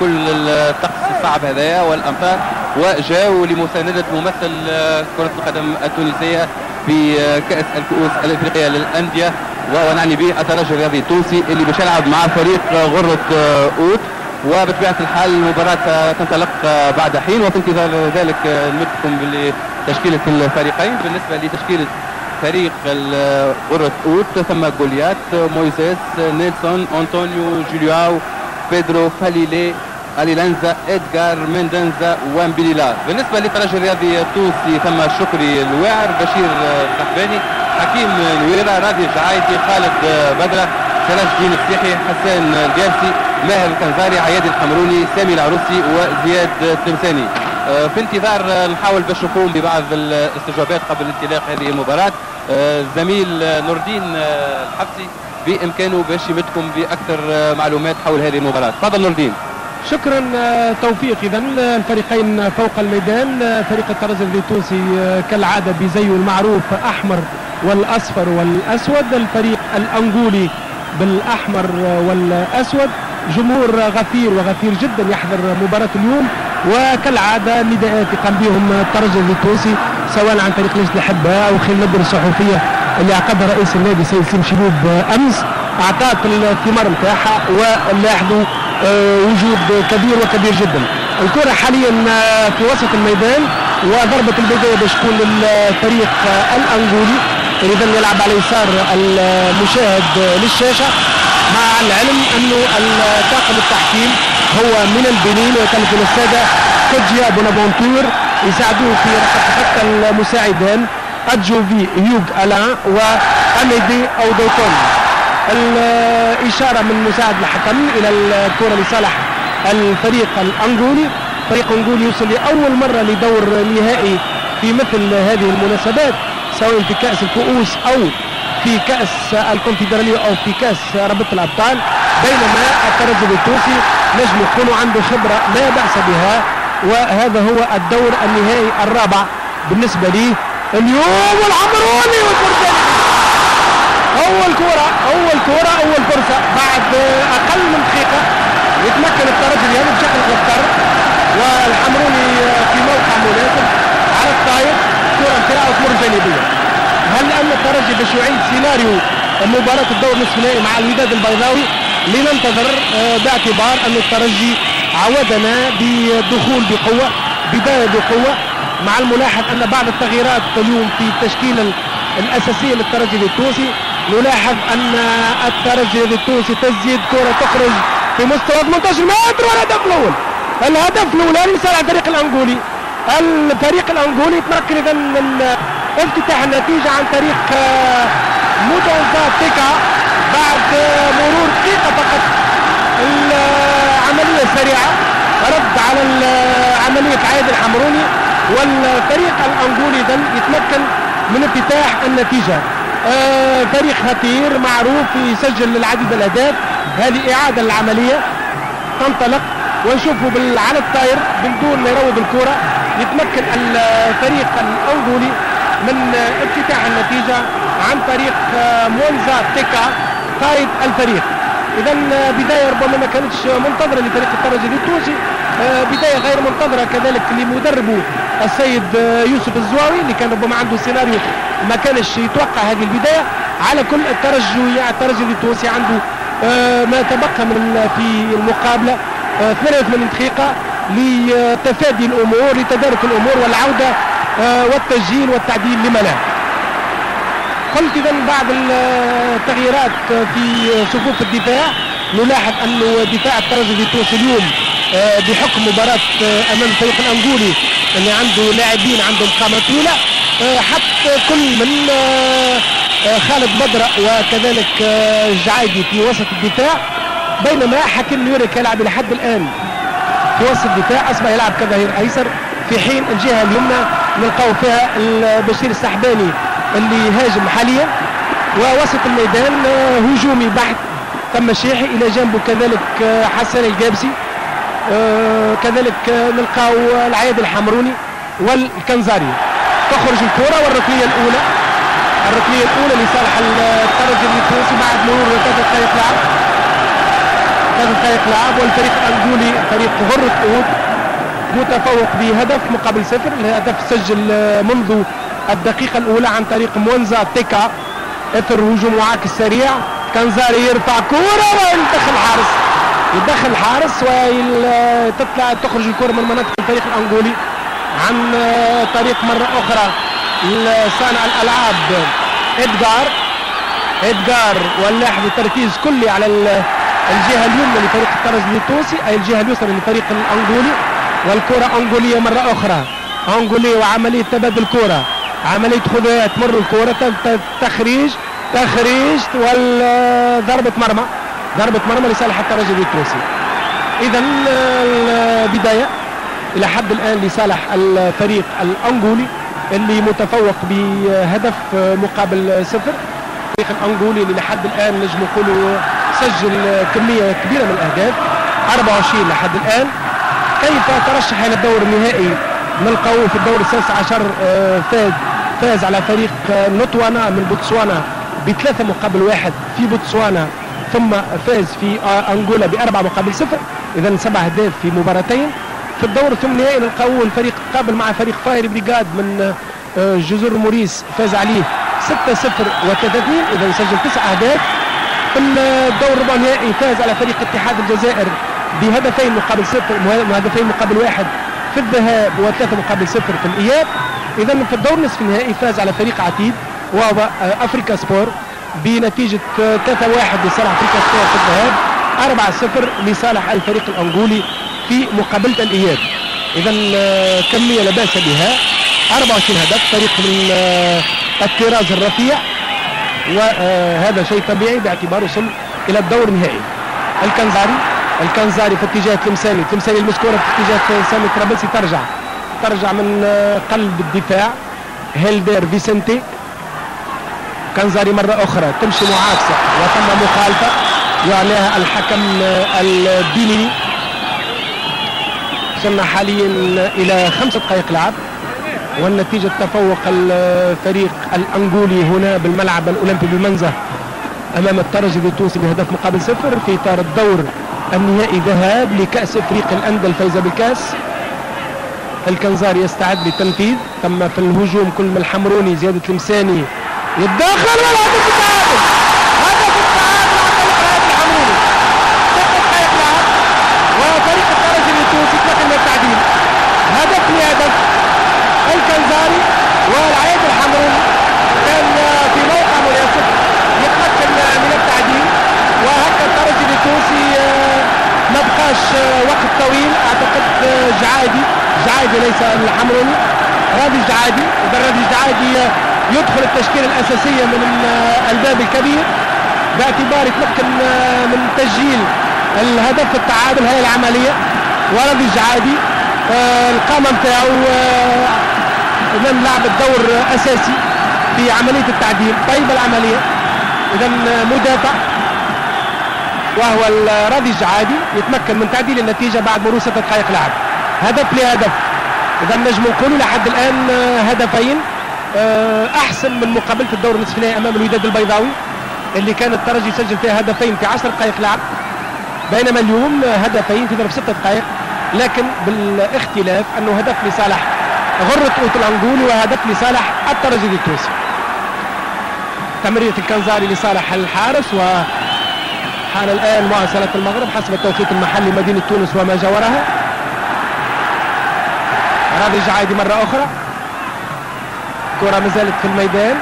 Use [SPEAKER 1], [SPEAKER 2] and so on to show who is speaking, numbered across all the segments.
[SPEAKER 1] كل الطقس الصعب هذايا والامطار وجاءوا لمساندة ممثل كرة القدم التونسية في كأس الكؤوس الإفريقية للأندية ونعني به الترجي الرياضي التونسي اللي باش يلعب مع فريق غرة أوت. وبطبيعة الحال المباراة تنطلق بعد حين وفي انتظار ذلك نمدكم بتشكيلة الفريقين. بالنسبة لتشكيلة فريق غرة أوت ثم جوليات. مويسيس نيلسون أنطونيو جولياو بيدرو فاليلي اليلانزا ادغار مندنزا وامبيليلا بالنسبة للترجي الرياضي التونسي ثم شكري الواعر بشير القحباني حكيم نويرة راضي الجعايدي خالد بدرة سراج الدين السيحي حسان الجالسي ماهر الكنزاري عياد الحمروني سامي العروسي وزياد التمساني. آه، في انتظار نحاول باش نقوم ببعض الاستجوابات قبل انطلاق هذه المباراة الزميل آه، نور الدين آه، الحفصي بإمكانه باش يمدكم بأكثر معلومات حول هذه المباراة. تفضل نور الدين
[SPEAKER 2] شكرا توفيق. اذا الفريقين فوق الميدان فريق الترجي التونسي كالعادة بزيه المعروف أحمر والأصفر والأسود. الفريق الأنغولي بالأحمر والأسود. جمهور غفير وغفير جدا يحضر مباراة اليوم. وكالعادة نداءات يقام بهم الترجي التونسي سواء عن طريق لجنة الأحباء أو خلال الندوة الصحفية اللي عقدها رئيس النادي سيد سليم شيبوب أمس أعطت الثمار نتاعها ولاحظوا آه، وجود كبير وكبير جدا. الكرة حاليا آه، في وسط الميدان وضربة البداية باش تكون للفريق الأنغولي. إذا يلعب على يسار المشاهد للشاشة مع العلم أنه طاقم التحكيم هو من البنين ويكلف السادة كوجيا بونافونتور يساعدوه في حتى المساعدان. أدجوفي هيوغ ألان وأميدي أودوتون. الإشارة من مساعد الحكم إلى الكرة لصالح الفريق الأنغولي. فريق أنغولي يوصل لأول مرة لدور نهائي في مثل هذه المناسبات سواء في كأس الكؤوس أو في كأس الكونفدرالية أو في كأس رابطة الأبطال. بينما الترجي التونسي نجم يكون عنده خبرة لا بأس بها وهذا هو الدور النهائي الرابع بالنسبة لي اليوم العمروني والبرجاني أول كرة أول كرة أول فرصة. بعد أقل من دقيقة يتمكن الترجي اليوم بشكل مضطر والحمروني في موقع مناسب على الطاير. كرة انطلاقة تمر جانبية. هل أن الترجي باش يعيد سيناريو مباراة الدور نصف النهائي مع الوداد البيضاوي؟ لننتظر آه، باعتبار أن الترجي عودنا بالدخول بقوة بداية بقوة. مع الملاحظ أن بعض التغييرات اليوم في التشكيلة الأساسية للترجي التونسي. نلاحظ أن الترجي التونسي تسديد كرة تخرج في مستوى 18 متر والهدف الأول. الهدف الأول لصالح الفريق الأنغولي. الفريق الأنغولي تمكن إذا من افتتاح النتيجة عن طريق آه، مودونزا تيكا بعد مرور دقيقة فقط. العملية سريعة رد على عملية عايد الحمروني. والفريق الأنغولي إذا يتمكن من افتتاح النتيجة. آه فريق خطير معروف يسجل العديد من الأهداف. هذه إعادة للعملية. تنطلق ونشوفوا على الطاير بدون ما يروض الكرة. يتمكن الفريق الانغولي من افتتاح النتيجة عن طريق آه، مونزا تيكا قائد الفريق. اذا آه، بداية ربما ما كانتش منتظرة لفريق الترجي التونسي. آه، بداية غير منتظرة كذلك لمدربه السيد يوسف الزواوي اللي كان ربما عنده سيناريو ما كانش يتوقع هذه البداية. على كل الترجي الترجي التونسي عنده ما تبقى من في المقابلة 82 دقيقة لتفادي الأمور لتدارك الأمور والعودة والتسجيل والتعديل لما لا. قلت اذا بعد التغييرات في صفوف الدفاع. نلاحظ انه دفاع الترجي التونسي اليوم آه، بحكم مباراة آه، أمام الفريق الأنغولي اللي عنده لاعبين عندهم قامة طويلة آه، حتى كل من خالد بدرة وكذلك الجعايدي في وسط الدفاع بينما حكيم نيوريك يلعب إلى حد الآن في وسط الدفاع أصبح يلعب كظهير أيسر في حين الجهة اليمنى نلقاو فيها بشير السحباني اللي هاجم حاليا ووسط الميدان هجومي بحت تم شيحي إلى جانبه كذلك حسن الجابسي. آه، كذلك نلقاو العياد الحمروني والكنزاري. تخرج الكرة والركنية الأولى. الركنية الأولى لصالح الترجي التونسي بعد مرور ثلاثة دقائق لعب. ثلاث دقائق لعب والفريق الانجولي فريق غرة اود متفوق بهدف مقابل صفر الهدف سجل منذ الدقيقة الأولى عن طريق مونزا تيكا. إثر هجوم معاكس سريع كنزاري يرفع كورة ويدخل الحارس يدخل الحارس وتطلع تخرج الكرة من مناطق الفريق الأنغولي عن طريق مرة أخرى صانع الألعاب. إدغار إدغار واللاحظ تركيز كلي على الجهة اليمنى لفريق الترجي التونسي أي الجهة اليسرى لفريق الأنغولي والكرة أنغولية مرة أخرى. أنغولية وعملية تبادل كرة عملية خذها تمر الكرة تخريج تخريج وضربة مرمى. ضربة مرمى لصالح الترجي التونسي إذا البداية إلى حد الآن لصالح الفريق الأنغولي اللي متفوق بهدف مقابل صفر. الفريق الأنغولي اللي لحد الآن نجم نقولوا سجل كمية كبيرة من الأهداف 24 لحد الآن. كيف ترشح إلى الدور النهائي؟ نلقاوه في الدور السادس عشر آه، فاز فاز على فريق نوتوانا من بوتسوانا بثلاثة مقابل واحد في بوتسوانا. ثم فاز في أنغولا بأربعة مقابل صفر. إذا سبع أهداف في مباراتين. في الدور الثمانية نلقاوه الفريق قابل مع فريق فاير بريغاد من جزر موريس. فاز عليه 6 0 و3 اذا سجل تسع أهداف. في الدور الربع النهائي فاز على فريق اتحاد الجزائر بهدفين مقابل صفر هدفين مقابل واحد في الذهاب وثلاثة مقابل صفر في الإياب. إذا في الدور نصف النهائي فاز على فريق عتيد وهو أفريكا سبور. بنتيجة 3-1 لصالح أفريكا سبور في الذهاب 4-0 لصالح الفريق الأنغولي في مقابلة الإياب إذا آه، كمية لا بأس بها. 24 هدف فريق من آه، الطراز الرفيع. وهذا شيء طبيعي باعتباره وصل إلى الدور النهائي. الكنزاري الكنزاري في اتجاه تلمساني. تلمساني المسكوره في اتجاه سامي ترابلسي ترجع. ترجع من قلب الدفاع. هيلدر فيسنتي. كنزاري مرة أخرى تمشي معاكسة وثم مخالفة. يعنيها الحكم البيني وصلنا حاليا إلى خمسة دقائق لعب. والنتيجة تفوق الفريق الأنغولي هنا بالملعب الأولمبي بالمنزه أمام الترجي التونسي بهدف مقابل صفر في إطار الدور النهائي ذهاب لكأس إفريقيا الأندى الفايزة بالكأس. الكنزار يستعد للتنفيذ. تم في الهجوم كل من الحمروني زيادة المساني يتدخل والهدف التعادل هدف التعادل عن طريق الحمروني ست دقائق لعب وفريق الترجي التونسي تنقل من التعديل هدف لهدف الكنزاري والعيد الحمروني كان في موقع مناسب يتمكن من التعديل وهكا الترجي التونسي آه، ما بقاش آه، وقت طويل اعتقد آه، جعادي جعادي ليس الحمروني رادي جعادي اذا رادي جعادي يدخل التشكيلة الأساسية من الباب الكبير. باعتبار يتمكن من تسجيل الهدف التعادل هاي العملية. ورادي جعادي القامة نتاعو لم لعب الدور اساسي في عملية التعديل. طيب العملية. اذا مدافع. وهو الراضي الجعادي يتمكن من تعديل النتيجة بعد مرور ستة دقائق لعب هدف لهدف. اذا نجم نقول لحد الآن هدفين. آه، أحسن من مقابلة الدور النصف النهائي أمام الوداد البيضاوي اللي كان الترجي يسجل فيها هدفين في 10 دقائق لعب بينما اليوم هدفين في ظرف ست دقائق لكن بالاختلاف أنه هدف لصالح غرة اوت الانجولي وهدف لصالح الترجي التونسي. تمريرة الكنزاري لصالح الحارس و حان الآن موعد صلاة المغرب حسب التوقيت المحلي مدينة تونس وما جاورها. راضي جعايدي مرة أخرى. كرة ما زالت في الميدان.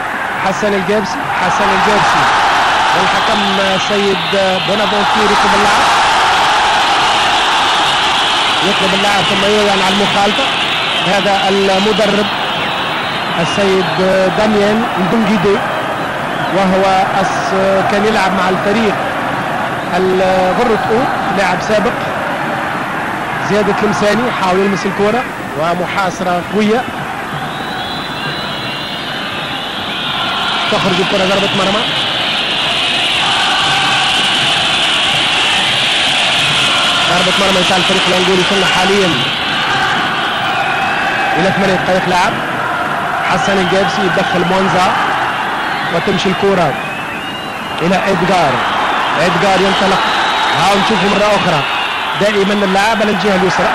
[SPEAKER 2] حسن الجابسي حسن الجابسي. والحكم سيد بونافونتير يطلب اللعب. يطلب اللعب ثم يعلن على المخالفة. هذا المدرب السيد داميان دونجيدي وهو كان يلعب مع الفريق الغرة أوت لاعب سابق. زيادة المساني حاول يلمس الكرة. ومحاصرة قوية. تخرج الكرة ضربة مرمى ضربة مرمى يسعى الفريق الأنجولي كنا حاليا إلى ثمانية دقائق لعب حسن الجابسي يتدخل مونزا وتمشي الكرة إلى ادجار ادجار ينطلق هاو نشوفوا مرة أخرى دائما اللاعب على الجهة اليسرى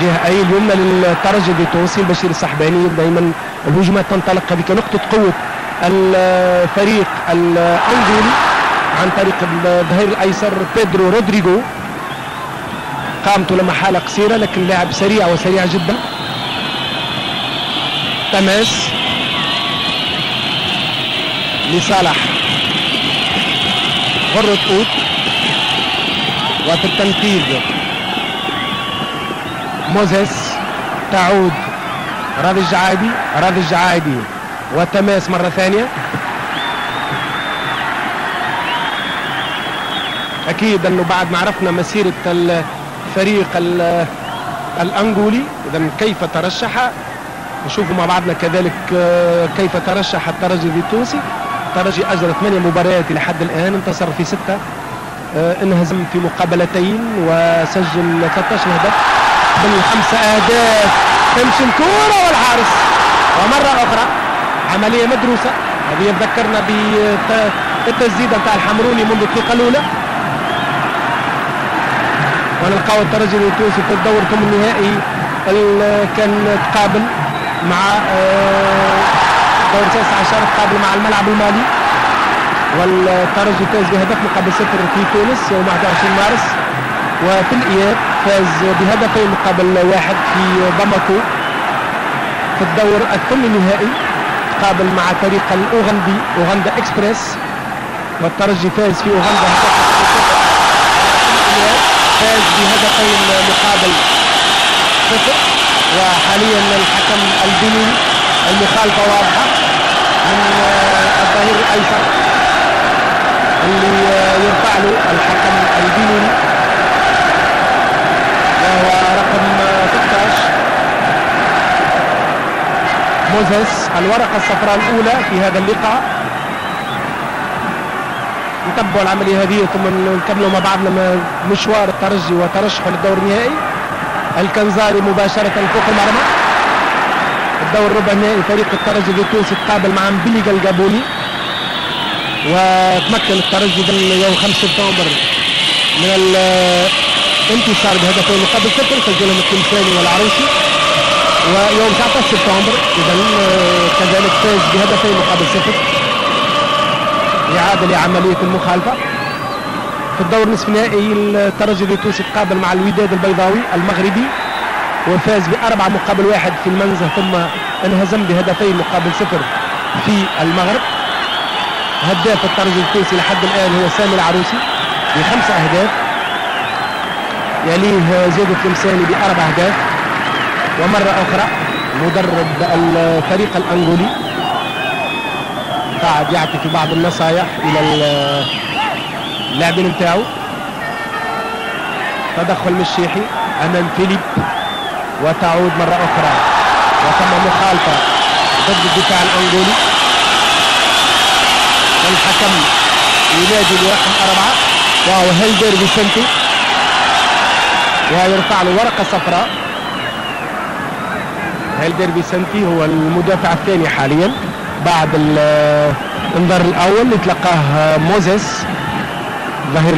[SPEAKER 2] جهة أي اليمنى للترجي التونسي البشير السحباني دائما الهجمات تنطلق هذيك نقطة قوة الفريق الأنجولي عن طريق الظهير الأيسر بيدرو رودريجو قامته لما حالة قصيرة لكن لاعب سريع وسريع جدا. تماس لصالح. غرة أوت. وفي التنفيذ. موزيس تعود. راضي الجعايدي راضي الجعايدي وتماس مرة ثانية. أكيد أنه بعد ما عرفنا مسيرة الفريق الأنغولي إذا كيف ترشح؟ نشوف مع بعضنا كذلك آه، كيف ترشح الترجي التونسي الترجي أجرى ثمانية مباريات لحد الآن انتصر في ستة. آه، انهزم في مقابلتين وسجل 13 هدف. بالخمسة أهداف تمشي الكورة والحارس ومرة أخرى عملية مدروسة. هذه يذكرنا بالتسديدة بتاع الحمروني منذ الدقيقة الأولى. ونلقاو الترجي التونسي في الدور ثم النهائي كان تقابل مع آه، دور 19 تقابل مع الملعب المالي. والترجي فاز بهدف مقابل صفر في تونس يوم 21 مارس. وفي الإياب فاز بهدفين مقابل واحد في باماكو في الدور الثمن النهائي تقابل مع فريق الأوغندي أوغندا إكسبريس. والترجي فاز في أوغندا فاز بهدفين مقابل صفر. وحاليا الحكم البني المخالفة واضحة من الظهير الأيسر اللي يرفع له الحكم البيني وهو رقم 16 موزيس الورقة الصفراء الأولى في هذا اللقاء. نتبعوا العملية هذه ثم نكملوا مع بعضنا مشوار الترجي وترشحه للدور النهائي. الكنزاري مباشرة فوق المرمى. الدور الربع النهائي فريق الترجي التونسي تقابل مع مبليغ الجابوني. وتمكن الترجي يوم 5 سبتمبر من الانتصار بهدفين مقابل صفر سجلهم التمثالي والعروسي. ويوم 19 سبتمبر اذا كذلك فاز بهدفين مقابل صفر. إعادة لعملية المخالفة. في الدور نصف النهائي الترجي التونسي تقابل مع الوداد البيضاوي المغربي. وفاز بأربعة مقابل واحد في المنزه ثم انهزم بهدفين مقابل صفر في المغرب. هداف الترجي التونسي لحد الآن هو سامي العروسي بخمسة أهداف. يليه زيد التمساني بأربع أهداف ومرة أخرى مدرب الفريق الأنغولي. قاعد يعطي في بعض النصائح إلى اللاعبين نتاعو تدخل من الشيحي أمام فيليب. وتعود مرة أخرى. وتم مخالفة ضد الدفاع الأنغولي. الحكم ينادي برقم أربعة. وهو هيلدر فيسنتي ويرفع له ورقة صفراء. هيلدر فيسنتي هو المدافع الثاني حاليا. بعد الانذار الأول اللي تلقاه موزيس ظهير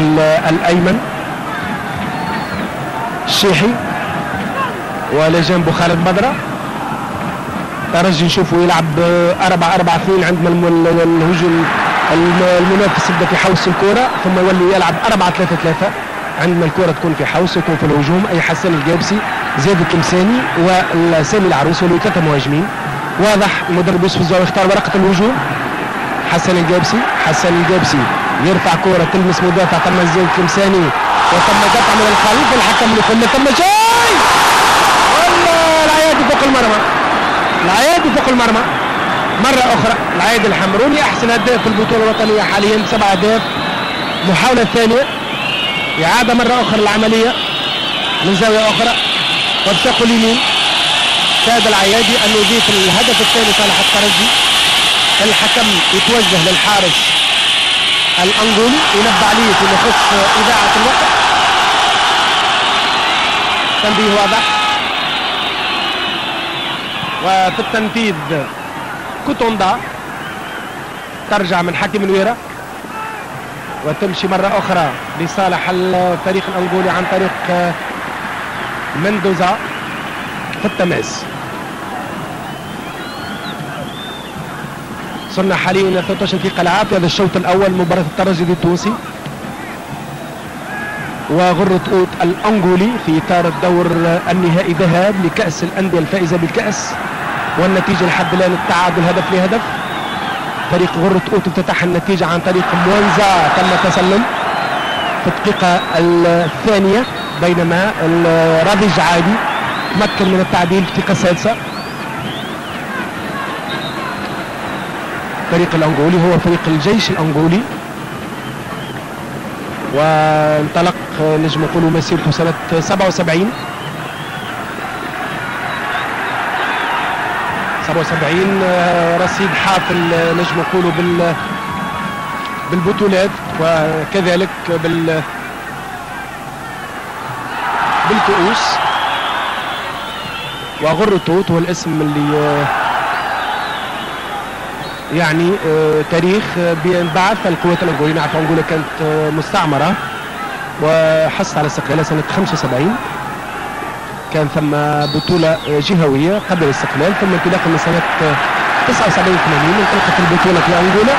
[SPEAKER 2] الأيمن. الشيحي ولا جنبه خالد بدرة. ترجي نشوفه يلعب 4 4 2 عندما الهجوم المنافس يبدا في حوز الكرة ثم يولي يلعب 4 3 3 عندما الكرة تكون في حوز يكون في الهجوم أي حسن الجابسي زيد التمساني وسامي العروس ولو ثلاثة مهاجمين. واضح المدرب يوسف الزواوي اختار ورقة الهجوم. حسن الجابسي حسن الجابسي يرفع كرة تلمس مدافع تم زيد التمساني وتم قطع من الخلف الحكم يقول تم شيء والله العيادي فوق المرمى. العيادي فوق المرمى. مرة أخرى العايد الحمروني أحسن هداف في البطولة الوطنية حاليا سبع أهداف. محاولة ثانية إعادة مرة أخرى العملية من زاوية أخرى. وبشق اليمين ساد العيادي أن يضيف الهدف الثاني صالح الترجي الحكم يتوجه للحارس الأنغولي ينبه عليه في يخص إذاعة الوقت. تنبيه واضح. وفي التنفيذ كوتوندا ترجع من حكم الويرة وتمشي مرة أخرى لصالح الفريق الأنغولي عن طريق آه، مندوزا في التماس. صرنا حاليا 13 دقيقة في هذا الشوط الأول مباراة الترجي التونسي. وغرة أوت الأنغولي في إطار الدور النهائي ذهاب لكأس الأندية الفائزة بالكأس والنتيجة لحد الآن التعادل هدف لهدف. فريق غرة أوت افتتح النتيجة عن طريق موانزا تم تسلم في الدقيقة الثانية بينما الرادي الجعادي تمكن من التعديل في الدقيقة السادسة. الفريق الأنغولي هو فريق الجيش الأنغولي. وانطلق نجم نقولوا مسيرته سنة 77 77 آه، رصيد حافل نجم نقولوا بال بالبطولات وكذلك بال بالكؤوس. وغرتوت هو الاسم اللي آه، يعني آه، تاريخ بينبعث. القوات الانغوليه نعرف انغولا كانت مستعمرة وحصل على استقلالها سنة 75 كان ثم بطولة جهوية قبل الاستقلال ثم انطلاقا من سنة 79 80 انطلقت البطولة في أنغولا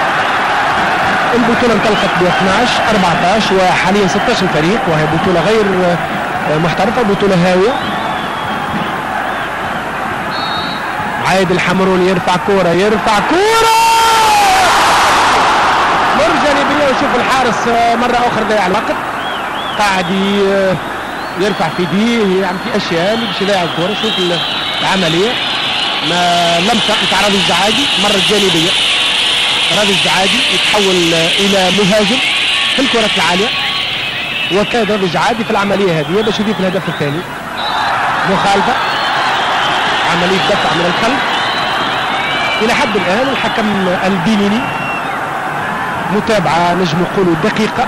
[SPEAKER 2] البطولة انطلقت ب 12 14 وحاليا 16 فريق وهي بطولة غير محترفة بطولة هاوية. عايد الحمروني يرفع كورة يرفع كورة! مر جانبية وشوف الحارس مرة أخرى ضيع الوقت. قاعد يرفع في دي يعني في أشياء باش يضيع الكوره شوف العملية. ما لمسه نتاع راضي الزعاجي. مرة جانبيه راضي الزعاجي يتحول إلى مهاجم في الكرات العالية. وكاد راضي الزعاجي في العملية هذه. باش يضيف الهدف الثاني. مخالفة. عملية دفع من الخلف إلى حد الآن الحكم البينيني متابعة نجم نقولوا دقيقة.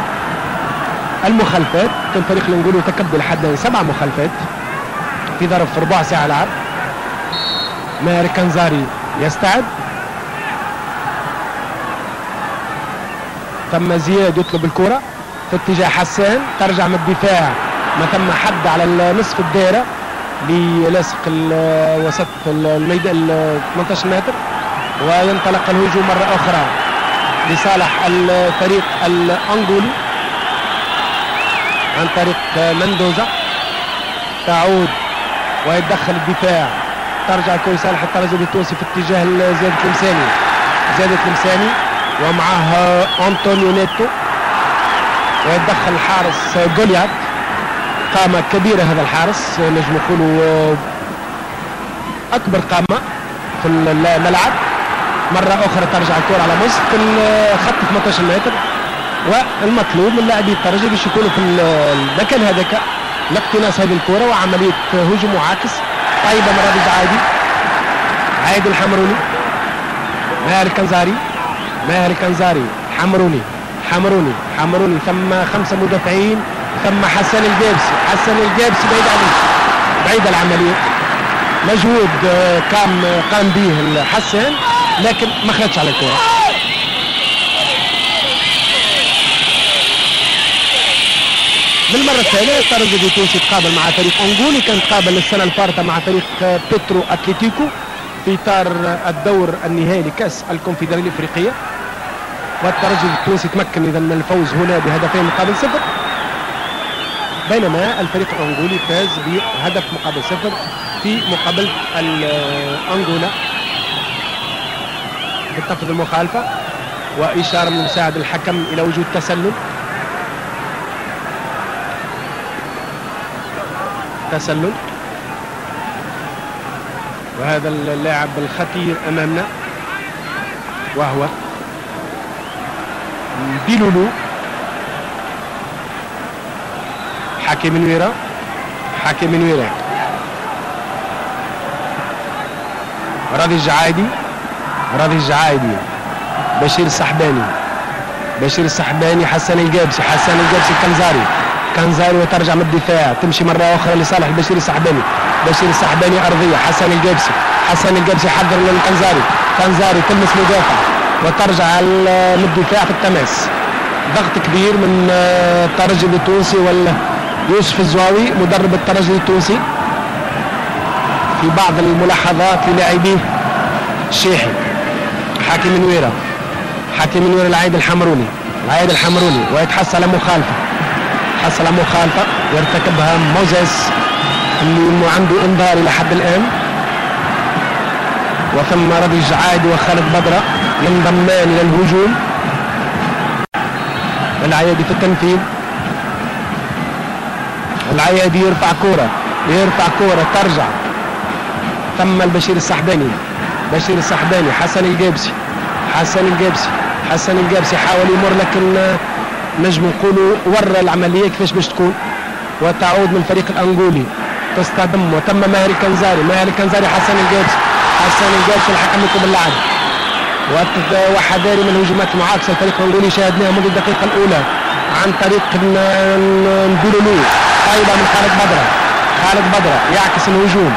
[SPEAKER 2] المخالفات كان فريق الانجولي تكبل حد سبع مخالفات في ظرف ربع ساعة لعب ماهر كنزاري يستعد. تم زياد يطلب الكرة في اتجاه حسان. ترجع من الدفاع. ما ثم حد على نصف الدائرة للاصق وسط الميدان 18 متر وينطلق الهجوم مرة أخرى لصالح الفريق الأنغولي. عن طريق مندوزا تعود ويتدخل الدفاع. ترجع كوي صالح الترجي التونسي في اتجاه زيادة المساني زيادة المساني ومعه أنطونيو نيتو. ويتدخل الحارس جوليات قامة كبيرة هذا الحارس. نجم نقولوا أكبر قامة في الملعب. مرة أخرى ترجع الكرة على وسط الخط 18 متر والمطلوب من لاعبي الترجي باش يكونوا في المكان هذاك لاقتناص هذه الكرة وعملية هجوم معاكس طيبه من رابز عادي عادل الحمروني. ماهر الكنزاري. ماهر الكنزاري. حمروني. حمروني. حمروني. ثم خمسة مدافعين. ثم حسن الجابسي حسن الجابسي بعيد عليه. بعيد العملية. مجهود قام قام به حسن لكن ما خدش على الكرة. بالمرة الثانية الترجي التونسي تقابل مع فريق أنغولي كان تقابل السنة الفارطة مع فريق بيترو أتليتيكو في إطار الدور النهائي لكأس الكونفدرالية الإفريقية. والترجي التونسي تمكن إذا من الفوز هنا بهدفين مقابل صفر. بينما الفريق الأنغولي فاز بهدف مقابل صفر في مقابلة أنغولا. بتنفذ المخالفة وإشارة من مساعد الحكم إلى وجود تسلل. تسلل. وهذا اللاعب الخطير أمامنا. وهو بيلولو. حكيم نويرة. حكيم نويرة. راضي الجعايدي. راضي الجعايدي. بشير السحباني بشير السحباني حسن الجابسي حسن الجابسي الكنزاري كنزاري وترجع من الدفاع تمشي مرة أخرى لصالح بشير السحباني. بشير السحباني أرضية حسن الجابسي حسن الجابسي حذر من كنزاري تلمس مدافع وترجع من الدفاع في التماس. ضغط كبير من آه، الترجي التونسي ولا يوسف الزواوي مدرب الترجي التونسي. في بعض الملاحظات للاعبيه الشيحي حاكم نويرة حاكم نويرة العيد الحمروني. العيد الحمروني ويتحصل مخالفة. حصل مخالفة يرتكبها موزيس اللي عنده إنذار إلى حد الآن. وثم راضي الجعايدي وخالد بدرة ينضمان إلى الهجوم. العيادي في التنفيذ. العيادي يرفع كورة يرفع كورة ترجع. ثم البشير السحباني بشير السحباني حسن الجابسي حسن الجابسي حسن الجابسي حاول يمر لكن نجم نقولوا ورى العملية كيفاش باش تكون؟ وتعود من الفريق الأنغولي. تصطدم وتم ماهر الكنزاري. ماهر الكنزاري حسن الجابسي حسن الجابسي الحكم يكون باللعب وحذاري من الهجمات المعاكسة الفريق الأنغولي شاهدناها منذ الدقيقة الأولى عن طريق نبولولو طيبة من خالد بدرة. خالد بدرة يعكس الهجوم.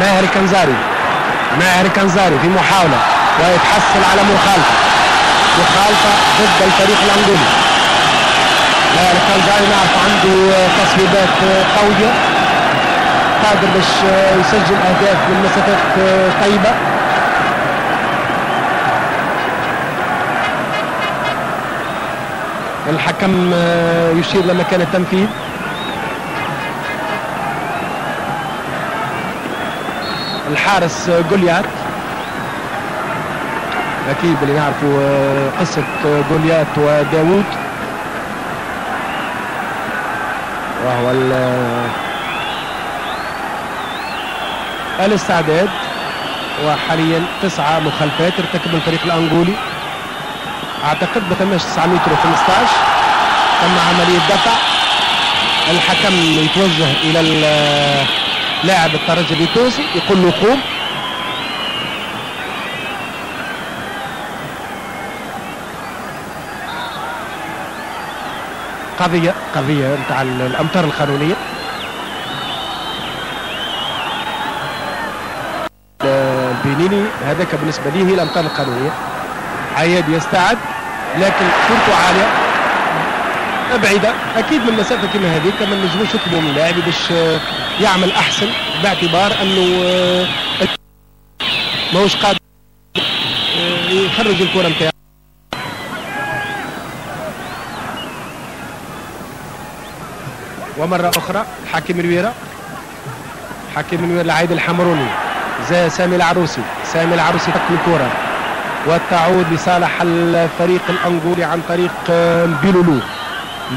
[SPEAKER 2] ماهر الكنزاري. ماهر الكنزاري في محاولة. ويتحصل على مخالفة. مخالفة ضد الفريق الأنغولي. ماهر الكنزاري نعرف عنده تصويبات قوية. قادر باش يسجل أهداف من مسافات طيبة. الحكم يشير لمكان التنفيذ. الحارس جوليات. أكيد اللي نعرفوا قصة جوليات وداوود. وهو الاستعداد وحاليا تسعة مخالفات ارتكب الفريق الأنغولي. أعتقد ما تمش 9 متر و15 تم عملية دفع. الحكم يتوجه إلى لاعب الترجي التونسي يقول له قوم. قضية قضية نتاع الأمتار القانونية بينيني هذاك بالنسبة لي هي الأمتار القانونية عياد يستعد لكن كورته عالية. بعيدة أكيد من مسافة كما هذيك ما نجموش نطلبوا من اللاعب باش يعمل أحسن باعتبار أنه ماهوش قادر يخرج الكرة نتاعو. ومرة أخرى حاكم الويرة. حاكم الويرة العايد الحمروني. زي سامي العروسي. سامي العروسي تقل الكرة وتعود لصالح الفريق الأنغولي عن طريق بيلولو.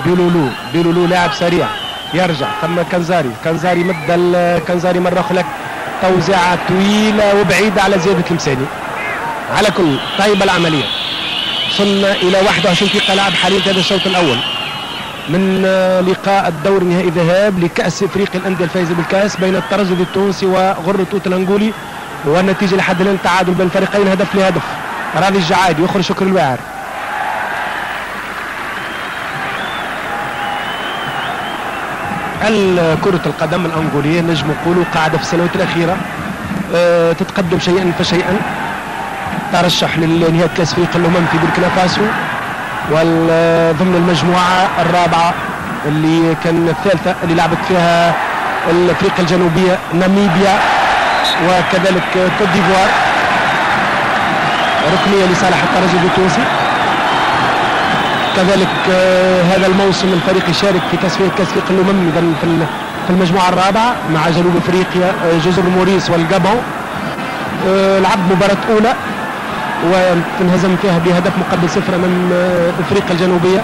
[SPEAKER 2] بيلولو بيلولو لاعب سريع. يرجع. ثم كنزاري. كنزاري مد كنزاري مرة أخرى. توزيعة طويلة وبعيدة على زيادة المساني على كل طيبة العملية. وصلنا إلى 21 دقيقة. لعب حاليا هذا الشوط الأول. من لقاء الدور النهائي ذهاب لكأس إفريقيا الأندية الفائزة بالكأس بين الترجي التونسي وغرة توت الأنغولي والنتيجة لحد الآن تعادل بين الفريقين هدف لهدف. راضي الجعادي يخرج شكر الواعر. كرة القدم الأنغولية نجم نقولوا قاعدة في السنوات الأخيرة أه تتقدم شيئا فشيئا. ترشح لنهاية كأس أفريقيا الأمم في بوركينا فاسو. ضمن المجموعة الرابعة اللي كان الثالثة اللي لعبت فيها افريقيا الجنوبية ناميبيا وكذلك كوت ديفوار. ركنية لصالح الترجي التونسي كذلك آه هذا الموسم الفريق يشارك في تصفية كأس افريقيا الأمم اذا في المجموعة الرابعة مع جنوب أفريقيا آه جزر موريس والجابون آه لعب مباراة أولى. وانهزم فيها بهدف مقابل صفر أمام أفريقيا الجنوبية.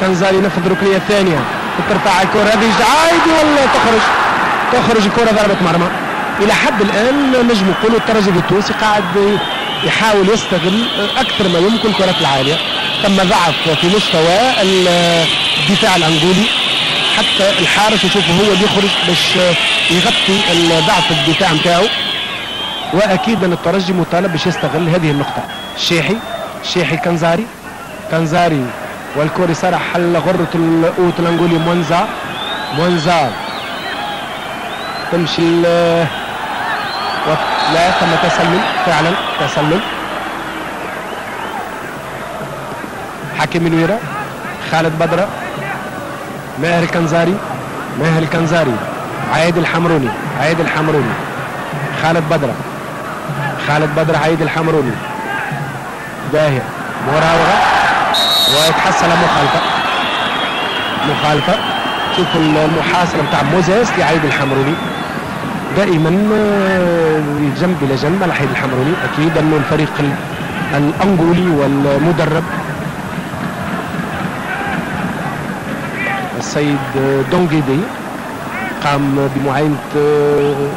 [SPEAKER 2] كان زاري ينفذ ركنية ثانية. ترفع الكرة. هذه عادي ولا تخرج. تخرج. الكرة ضربه مرمى. إلى حد الآن نجم نقول الترجي التونسي قاعد يحاول يستغل أكثر ما يمكن الكرات العالية. تم ضعف في مستوى الدفاع الأنغولي. حتى الحارس يشوفه هو اللي يخرج باش يغطي ضعف الدفاع نتاعو وأكيد أن الترجي مطالب باش يستغل هذه النقطة. الشيحي الشيحي كنزاري. كنزاري والكوري صار حل غرة الأوت الأنغولي مونزا. مونزا. تمشي و... لا تم تسلل. فعلا تسلل. حكيم الويرة خالد بدرة ماهر الكنزاري ماهر الكنزاري عايد الحمروني عايد الحمروني. خالد بدرة خالد بدرة عايد الحمروني باهر مراوغة. ويتحصل مخالفة. مخالفة. شوف المحاصرة بتاع موزيس لعايد الحمروني دائما آه، جنب إلى جنب على حيد الحمروني أكيد أنه الفريق الأنغولي والمدرب. السيد دونجيدي قام بمعاينة آه،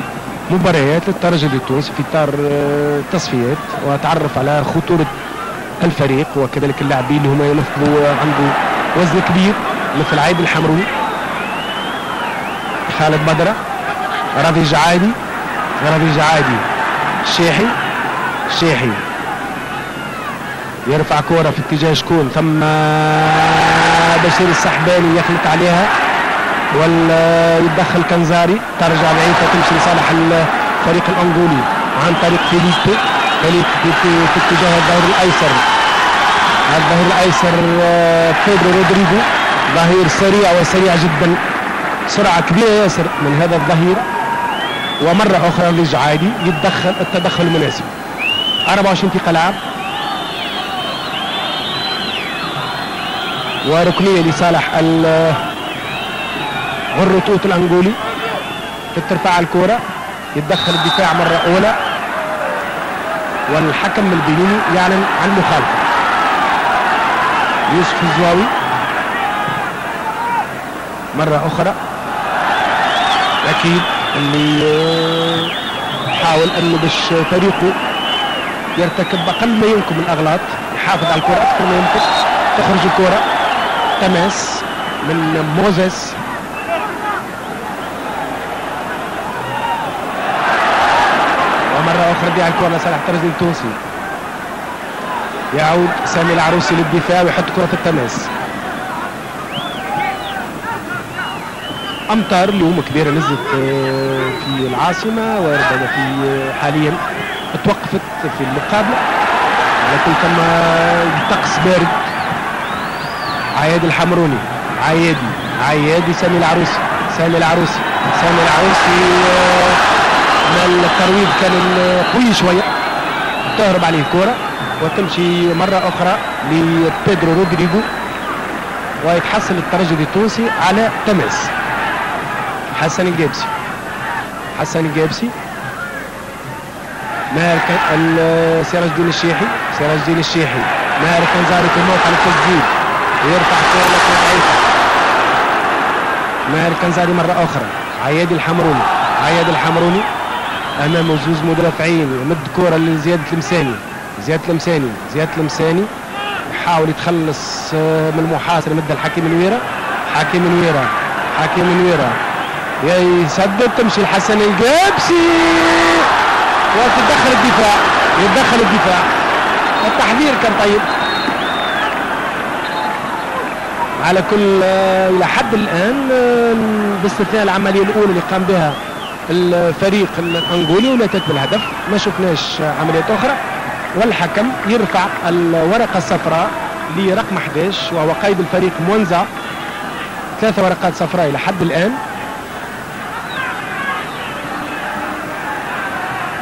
[SPEAKER 2] مباريات للترجي التونسي في إطار آه، وتعرف على خطورة الفريق وكذلك اللاعبين اللي هم يمثلوا عنده وزن كبير مثل عيب الحمروني خالد بدرة راضي جعادي راضي جعادي شيحي شيحي. يرفع كورة في اتجاه شكون؟ ثم بشير السحباني يخلط عليها. ولا يتدخل كنزاري ترجع بعيدة تمشي لصالح الفريق الأنغولي عن طريق فيليبي فيليبي في اتجاه الظهير الأيسر. الظهير الأيسر بيدرو آه، رودريجو ظهير سريع وسريع جدا. سرعة كبيرة ياسر من هذا الظهير. ومرة أخرى الجعايدي يتدخل التدخل المناسب. 24 دقيقة لعب. وركنية لصالح غرطوط الأنغولي ترفع الكرة يتدخل الدفاع مرة أولى. والحكم البنيني يعلن عن مخالفة. يوسف الزواوي. مرة أخرى. أكيد اللي حاول أنه باش فريقه. يرتكب أقل ما يمكن من الأغلاط يحافظ على الكرة أكثر ما يمكن. تخرج الكرة تماس من موزيس. ومرة أخرى دي على الكرة لصالح الترجي التونسي يعود سامي العروسي للدفاع ويحط في التماس. أمطار اليوم كبيرة نزلت آه، في العاصمة وربما في آه، حاليا توقفت في المقابلة. لكن تم طقس بارد. عياد الحمروني عيادي عيادي سامي العروسي سامي العروسي سامي العروسي آه، الترويض كان قوي شوية. تهرب عليه الكورة وتمشي مرة أخرى لبيدرو رودريجو ويتحصل الترجي التونسي على تماس حسن الجيبسي. حسن الجيبسي. ماهر سراج الدين الشيحي سراج الدين الشيحي ماهر كنزاري في موقع التسديد ويرفع كورة لكن ماهر كنزاري مرة أخرى. عياد الحمروني. عياد الحمروني. أمامه زوز مدافعين يمد كورة لزياد المساني زياد المساني زياد المساني يحاول يتخلص آه، من المحاصرة يمد الحكيم نويرة حكيم نويرة حكيم نويرة يسدد تمشي الحسن الجابسي وتتدخل الدفاع يتدخل الدفاع. التحذير كان طيب. على كل إلى حد الآن باستثناء العملية الأولى اللي قام بها الفريق الأنغولي ولا بالهدف ما شفناش عمليات أخرى. والحكم يرفع الورقة الصفراء لرقم 11 وهو قيد الفريق مونزا. ثلاثة ورقات صفراء إلى حد الآن.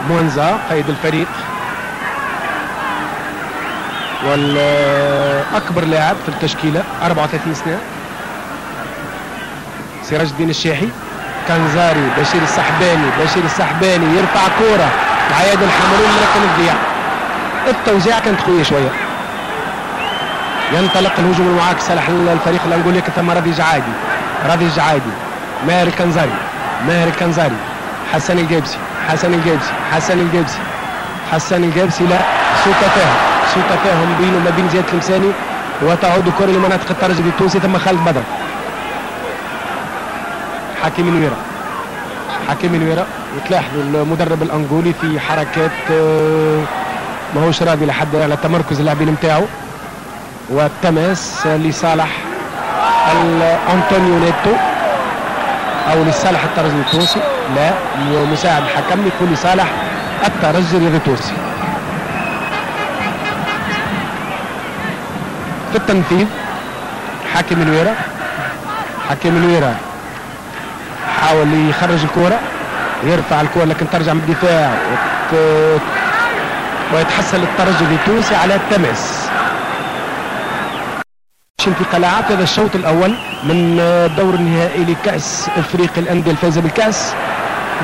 [SPEAKER 2] موانزا قيد الفريق. والأكبر لاعب في التشكيلة 34 سنة سراج الدين الشيحي. كنزاري بشير السحباني بشير السحباني يرفع كورة. عياد الحمرون لكن الضياع. التوزيع كانت قوية شوية. ينطلق الهجوم المعاكس على الفريق الأنجولي ثم راضي جعايدي راضي جعايدي ماهر الكنزاري ماهر الكنزاري. حسن الجابسي حسن الجابسي حسن الجابسي حسن الجابسي لا. سوء تفاهم سوء تفاهم بينه وما بين زياد التلمساني وتعود الكرة لمناطق الترجي التونسي ثم خالد بدرة. حكيم نويرة حكيم نويرة وتلاحظوا المدرب الأنغولي في حركات آه، ماهوش راضي لحد على تمركز اللاعبين نتاعو. والتماس لصالح انطونيو نيتو أو لصالح الترجي التونسي. لا مساعد الحكم يكون لصالح الترجي التونسي. في التنفيذ حكيم الويرة حكيم الويرة حاول يخرج الكرة يرفع الكرة لكن ترجع من الدفاع. ويتحصل الترجي التونسي على التمس انتقالات هذا الشوط الأول من الدور النهائي لكأس إفريقيا الأندية الفائزة بالكأس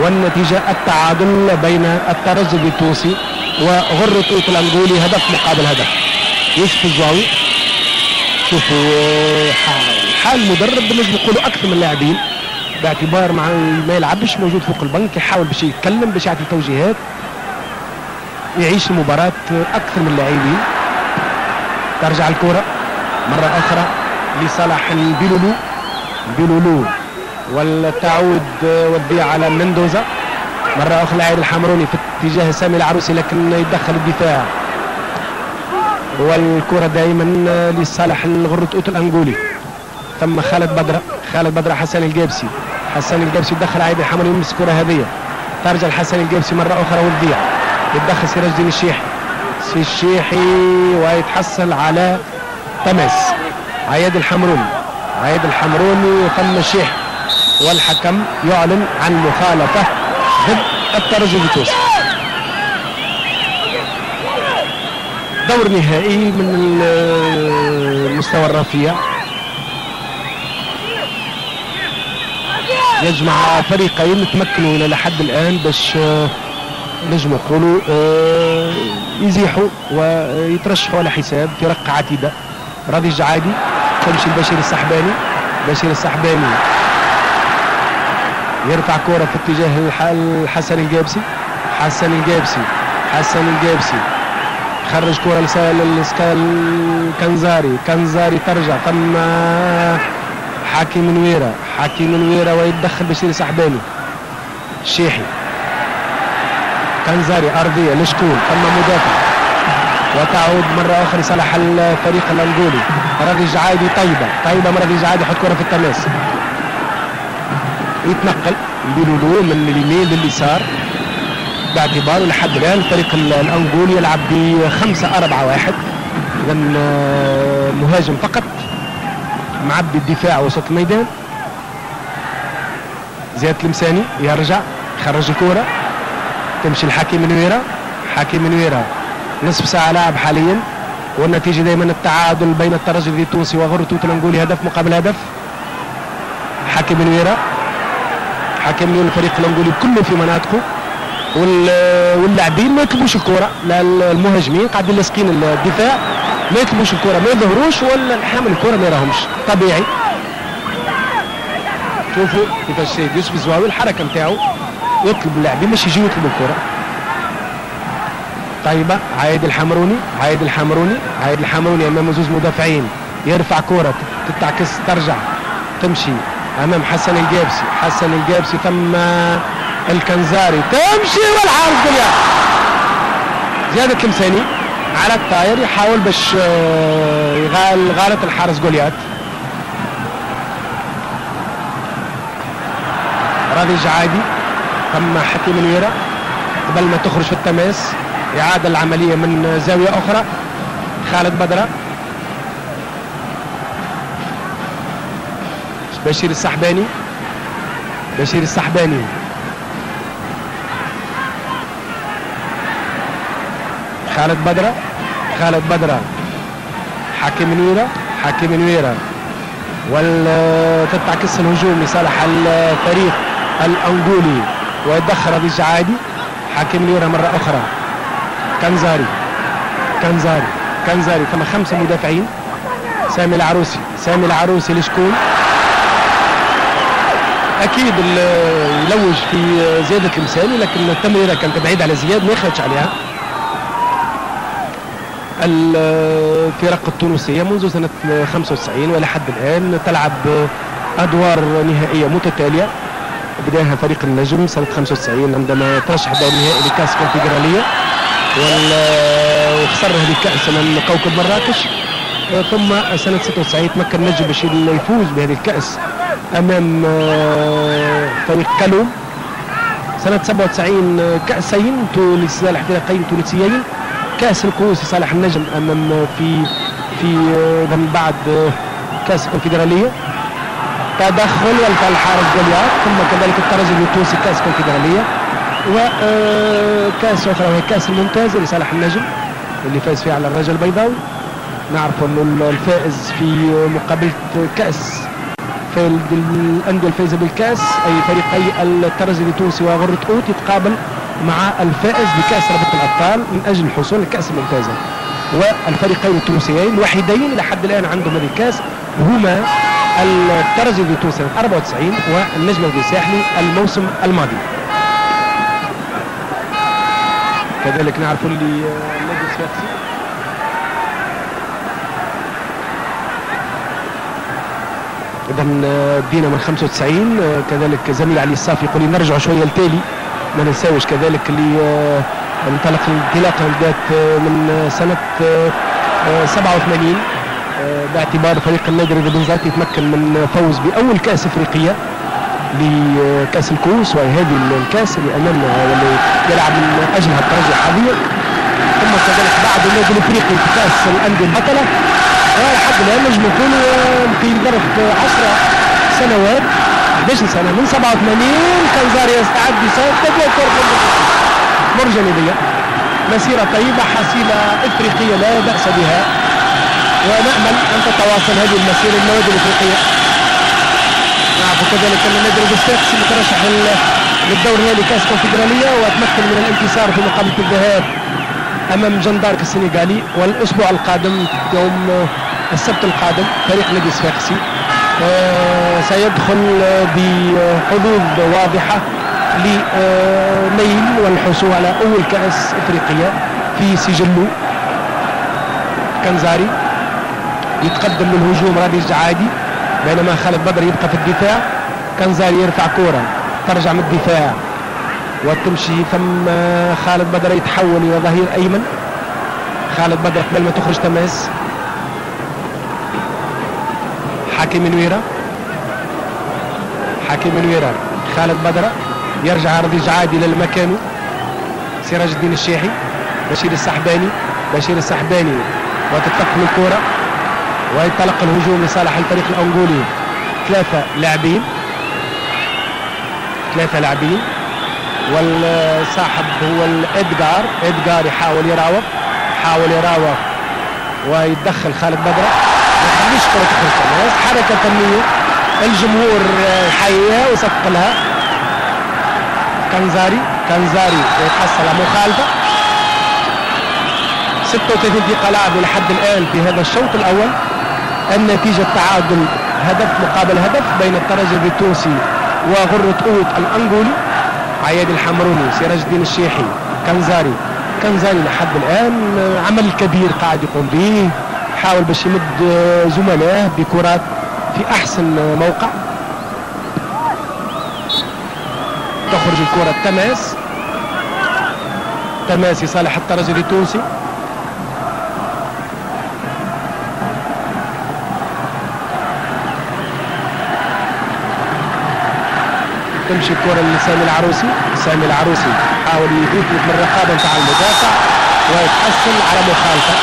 [SPEAKER 2] والنتيجة التعادل بين الترجي التونسي وغرة الأنغولي هدف مقابل هدف. يوسف الزواوي شوفوا حال المدرب نجم نقولوا أكثر من اللاعبين باعتبار مع ما يلعبش موجود فوق البنك يحاول باش يتكلم باش يعطي توجيهات يعيش المباراة أكثر من اللاعبين. ترجع الكرة مرة أخرى لصلاح بيلولو. بيلولو والتعود والضيع على مندوزا مرة أخرى لاعب الحمروني في اتجاه سامي العروسي لكن يدخل الدفاع. والكرة دائما لصالح الغرة أوت الأنجولي ثم خالد بدرة خالد بدرة حسن الجابسي. حسن الجابسي يدخل عياد الحمروني يمسك الكرة هذه ترجع الحسن الجابسي مرة أخرى والضيع يتدخل سراج الدين الشيحي. الشيحي ويتحصل على تمس عياد الحمروني. عياد الحمروني ثم الشيحي. والحكم يعلن عن مخالفة ضد الترجي التونسي دور نهائي من المستوى الرفيع يجمع فريقين تمكنوا إلى لحد الآن باش نجم نقولوا آه يزيحوا ويترشحوا على حساب فرق عتيدة. راضي الجعايدي تمشي لبشير السحباني بشير السحباني يرفع كرة في اتجاه الحسن الجابسي حسن الجابسي حسن الجابسي خرج كرة لكنزاري كنزاري ترجع ثم حكيم نويرة حكيم نويرة ويتدخل بشير السحباني الشيحي كنزاري أرضية لشكون ثم مدافع. وتعود مرة أخرى لصالح الفريق الأنجولي رضي جعايدي طيبة طيبة من رضي جعايدي يحط كرة في التماس. يتنقل بلولو من اليمين لليسار. باعتباره لحد الآن الفريق الأنجولي يلعب بخمسة أربعة واحد. إذا مهاجم فقط. معبي الدفاع وسط الميدان. زياد المساني يرجع يخرج الكرة تمشي الحكيم نويرة. حكيم نويرة نصف ساعة لاعب حاليا. والنتيجة دائما التعادل بين الترجي التونسي وغرة الأنجولي هدف مقابل هدف. حكيم نويرة حكيم نويرة الفريق الأنجولي كله في مناطقه. واللاعبين ما يطلبوش الكرة لا المهاجمين قاعدين لاصقين الدفاع. ما يطلبوش الكرة ما يظهروش ولا حامل الكرة ما يراهمش. طبيعي. شوفوا كيفاش يوسف الزواوي الحركة نتاعو. يطلب اللاعبين باش يجيو يطلبوا الكرة. طيبة عايد الحمروني عايد الحمروني عايد الحمروني أمام زوز مدافعين. يرفع كرة تتعكس ترجع تمشي. أمام حسن الجابسي حسن الجابسي ثم الكنزاري. تمشي والحارس جوليات زيادة المساني على الطاير يحاول باش يغال غالط الحارس جوليات. راضي جعادي ثم حكيم الويرة قبل ما تخرج في التماس إعادة العملية من زاوية أخرى خالد بدرة. بشير السحباني. بشير السحباني. خالد بدرة. خالد بدرة. حكيم نويرة حكيم نويرة وتتعكس الهجوم لصالح الفريق. الأنجولي ويدخل رضي الجعادي حاكم نويرة مرة أخرى. كنزاري كنزاري كنزاري. ثم خمسة مدافعين. سامي العروسي سامي العروسي لشكون؟ أكيد يلوج في زيادة المساني لكن التمريرة كانت بعيدة على زياد ما يخرجش عليها. الفرق التونسية منذ سنة 95 وإلى حد الآن تلعب أدوار نهائية متتالية. بداها فريق النجم سنة 95 عندما ترشح الدور النهائي لكأس كونفدرالية وخسر هذه الكأس من كوكب مراكش. ثم سنة 96 تمكن النجم باش يفوز بهذه الكأس أمام فريق كالوم. سنة 97 كأسين لصالح فريقين تونسيين. كأس الكؤوس لصالح النجم أمام في في من بعد كأس الكونفدراليه تدخل والقى الحارس جوليات ثم كذلك الترجي التونسي كاس الكونفدراليه وكاس أخرى وهي كاس الممتاز لصالح النجم اللي فاز فيها على الرجل البيضاوي. نعرف إنه الفائز في مقابلة كاس في الأندية الفائزة بالكاس أي فريقي الترجي التونسي وغرة أوت يتقابل مع الفائز بكاس رابطة الأبطال من أجل الحصول للكاس الممتازه والفريقين التونسيين الوحيدين لحد الآن عندهم هذه الكاس هما الترجي التونسي سنه 94 والنجم الساحلي الموسم الماضي. كذلك نعرف اللي النادي الصفاقسي اذا بدينا من 95 كذلك زميل علي الصافي يقول لي نرجع شوية لتالي. ما ننساوش كذلك اللي انطلق الانطلاقه بدات من سنة 87 باعتبار فريق النادي رضا بن زايد يتمكن من فوز بأول كأس إفريقية لكأس الكؤوس وهي هذه الكأس اللي أمامنا واللي يلعب من اجلها الترجي حاليا ثم كذلك بعد النادي الإفريقي في كأس الأندية البطلة ولحد الان نجم نقولوا في ظرف 10 سنوات 11 سنة من 87 كان زاري يستعد بصوت تذكر مرجانية. مسيرة طيبة حصيلة إفريقية لا بأس بها. ونأمل أن تتواصل هذه المسيرة للنوادي الافريقيه نعرف كذلك أن النادي البستاكس مترشح للدور النهائي كأس كونفدرالية وتمكن من الانتصار في مقابله الذهاب أمام جندارك السنغالي والأسبوع القادم يوم السبت القادم فريق نادي صفاقسي آه سيدخل بحظوظ واضحة لنيل والحصول على أول كأس افريقيا في سجلو كنزاري. يتقدم للهجوم رادي الجعادي بينما خالد بدر يبقى في الدفاع كنزاري يرفع كورة ترجع من الدفاع وتمشي ثم خالد بدر يتحول إلى ظهير أيمن. خالد بدر قبل ما تخرج تماس حكيم نويرة حكيم نويرة خالد بدر يرجع رضي جعادي للمكان. سراج الدين الشيحي بشير السحباني بشير السحباني وتتقن الكرة وينطلق الهجوم لصالح الفريق الأنغولي. ثلاثة لاعبين. ثلاثة لاعبين. والصاحب هو الإدجار إدجار يحاول يراوغ. حاول يراوغ ويتدخل خالد بدرة ما يخليش كرة تخرج حركة فنية. الجمهور حيها وصفق لها. كنزاري كنزاري يتحصل مخالفة. 36 دقيقة لعب لحد الآن في هذا الشوط الأول. النتيجة تعادل هدف مقابل هدف بين الترجي التونسي وغرة أوت الأنغولي عياد الحمروني سراج الدين الشيحي كنزاري. كنزاري لحد الآن عمل كبير قاعد يقوم به حاول باش يمد زملائه بكرات في أحسن موقع. تخرج الكرة تماس. تماس لصالح الترجي التونسي. تمشي الكرة لسامي العروسي. سامي العروسي حاول يفوت من الرقابة نتاع المدافع ويتحصل على مخالفة.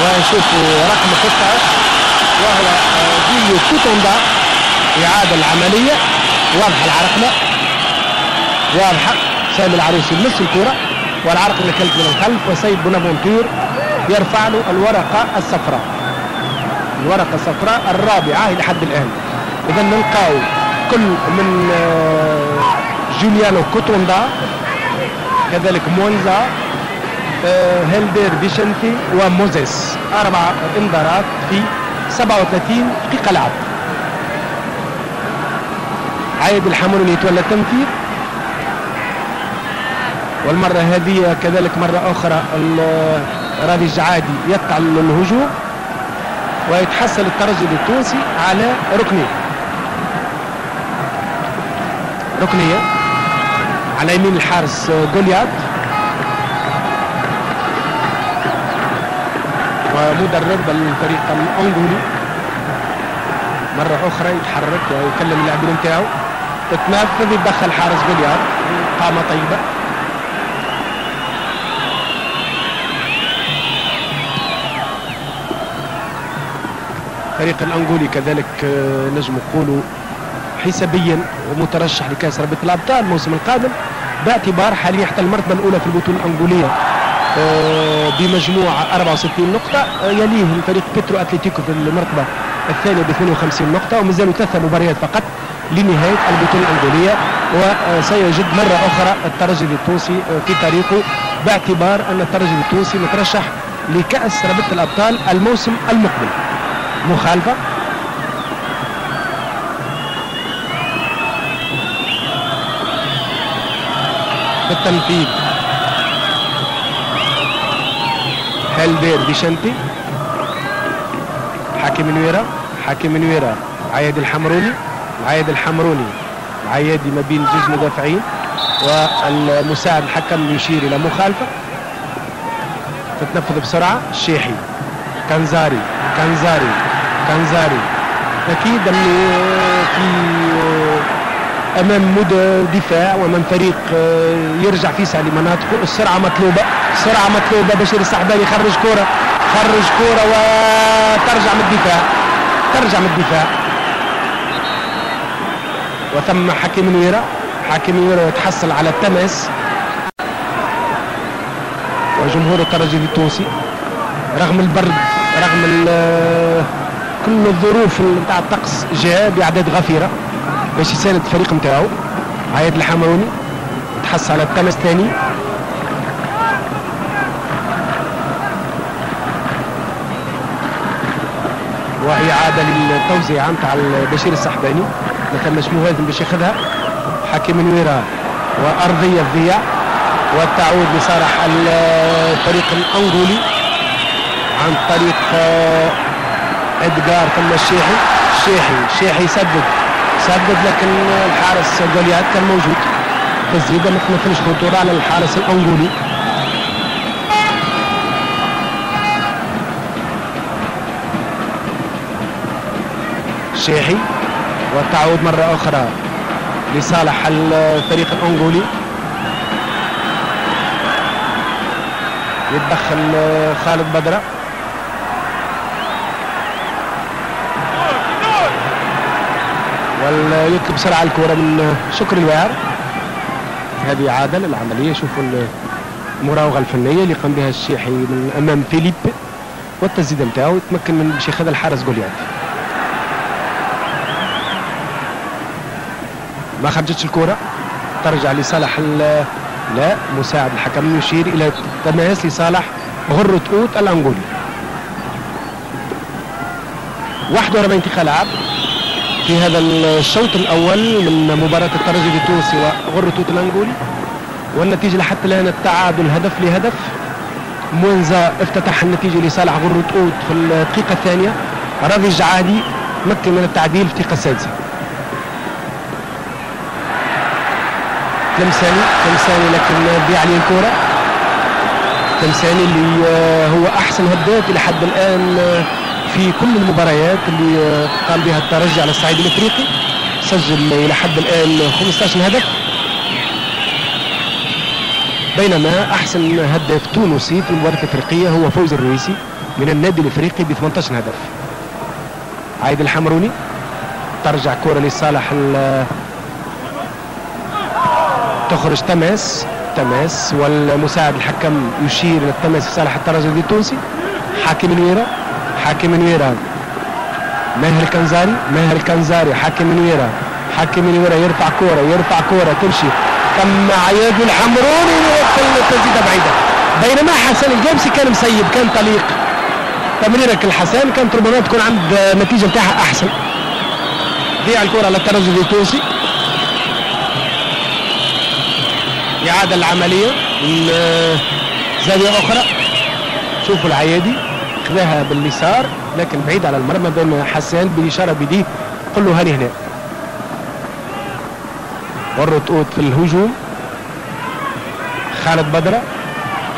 [SPEAKER 2] ونشوف رقم 16 وهو ديو كوتوندا. إعادة العملية. واضحة العرقلة واضحة. سامي العروسي نص الكرة. والعرقلة كانت من الخلف وسيد بونافونتور يرفع له الورقة الصفراء. الورقة الصفراء الرابعة إلى حد الآن. إذا نلقاو كل من جوليانو كوتوندا كذلك مونزا هيلدر فيسنتي وموزيس أربع إنذارات في 37 دقيقة لعب عايد الحمولي يتولى التنفيذ. والمرة هذه كذلك مرة أخرى راضي الجعادي يقطع الهجوم ويتحصل الترجي التونسي على ركنين ركنية على يمين الحارس جوليات. ومدرب الفريق الأنغولي. مرة أخرى يتحرك ويكلم اللاعبين نتاعو. تتنفذ يدخل حارس جوليات. قامة طيبة. الفريق الأنغولي كذلك آه، نجم نقولوا حسابيا ومترشح لكأس رابطه الأبطال الموسم القادم باعتبار حاليا يحتل المرتبة الأولى في البطولة الأنغولية. آه، بمجموع 64 نقطة آه، يليه الفريق بيترو أتلتيكو في المرتبة الثانية ب 52 نقطة ومازالوا ثلاث مباريات فقط لنهاية البطولة الأنغولية وسيجد مرة أخرى الترجي التونسي في طريقه باعتبار أن الترجي التونسي مترشح لكأس رابطة الأبطال الموسم المقبل. مخالفة؟ بالتنفيذ هلبير بيشنتي. حاكم نويرا حاكم نويرا عياد الحمروني. عياد الحمروني. عيادي ما بين جوج مدافعين. والمساعد الحكم يشير إلى مخالفة. تتنفذ بسرعة. الشيحي. كنزاري كنزاري كنزاري أكيد أنه في أمام دفاع وأمام فريق يرجع في سعي لمناطقه السرعه مطلوبة السرعه مطلوبة. بشير السحباني يخرج كرة خرج كرة وترجع من الدفاع ترجع من الدفاع. وثم حكيم نويرة حكيم نويرة يتحصل على التماس. وجمهور الترجي التونسي رغم البرد رغم كل الظروف نتاع الطقس جاء بأعداد غفيرة. باش يساند الفريق نتاعو عايد الحمروني تحصل على التماس ثاني وهي عادة للتوزيع نتاع بشير السحباني ما ثمش موازن باش ياخذها. حكيم نويرة وأرضية الضياع. والتعود لصالح الفريق الأنغولي عن طريق آه، ادجار ثم الشيحي الشيحي الشيحي يسدد. سدد لكن الحارس جوليات كان موجود. تسديده ما تمثلش خطورة على الحارس الأنغولي. الشيحي والتعود مرة أخرى لصالح الفريق الأنغولي. يتدخل خالد بدرة. ويطلب بسرعة الكرة من شكر الوعر هذه عادة للعملية شوفوا المراوغة الفنية اللي قام بها الشيحي من أمام فيليب والتسديدة نتاعو يتمكن من باش ياخذها الحارس جوليات. ما خرجتش الكرة ترجع لصالح لا مساعد الحكم يشير إلى تماس لصالح غرة أوت الأنغولي. 41 دقيقة لعب في هذا الشوط الأول من مباراة الترجي التونسي وغرة أوت الأنغولي والنتيجة لحتى الآن التعادل هدف لهدف. مونزا افتتح النتيجة لصالح غرة أوت في الدقيقة الثانية. راضي الجعادي مكن من التعديل في الدقيقة السادسة. تمساني تمساني لكن بيع عليه الكرة. تمساني اللي هو أحسن هداف إلى حد الآن في كل المباريات اللي آه، قام بها الترجي على الصعيد الإفريقي. سجل إلى حد الآن 15 هدف. بينما أحسن هداف تونسي في المباراة الإفريقية هو فوز الرويسي من النادي الإفريقي ب 18 هدف. عايد الحمروني ترجع كرة لصالح تخرج تماس تماس والمساعد الحكم يشير إلى التماس في صالح الترجي التونسي. حاكم نويرة حاكم نويرة ماهر الكنزاري ماهر الكنزاري حاكم نويرة حاكم نويرة يرفع كورة يرفع كورة تمشي. تم عياد الحمروني يوصل التسديدة بعيدة. بينما حسن الجابسي كان مسيب كان طليق. تمريرك الحسن كانت ربما تكون عند النتيجه بتاعها أحسن. ضيع الكره على الترجي التونسي إعادة العملية من زاوية أخرى. شوفوا العيادي. خذاها باليسار لكن بعيد على المرمى بين حسان بالإشارة بديه قل له هاني هنا؟ ورط أوت في الهجوم. خالد بدرة.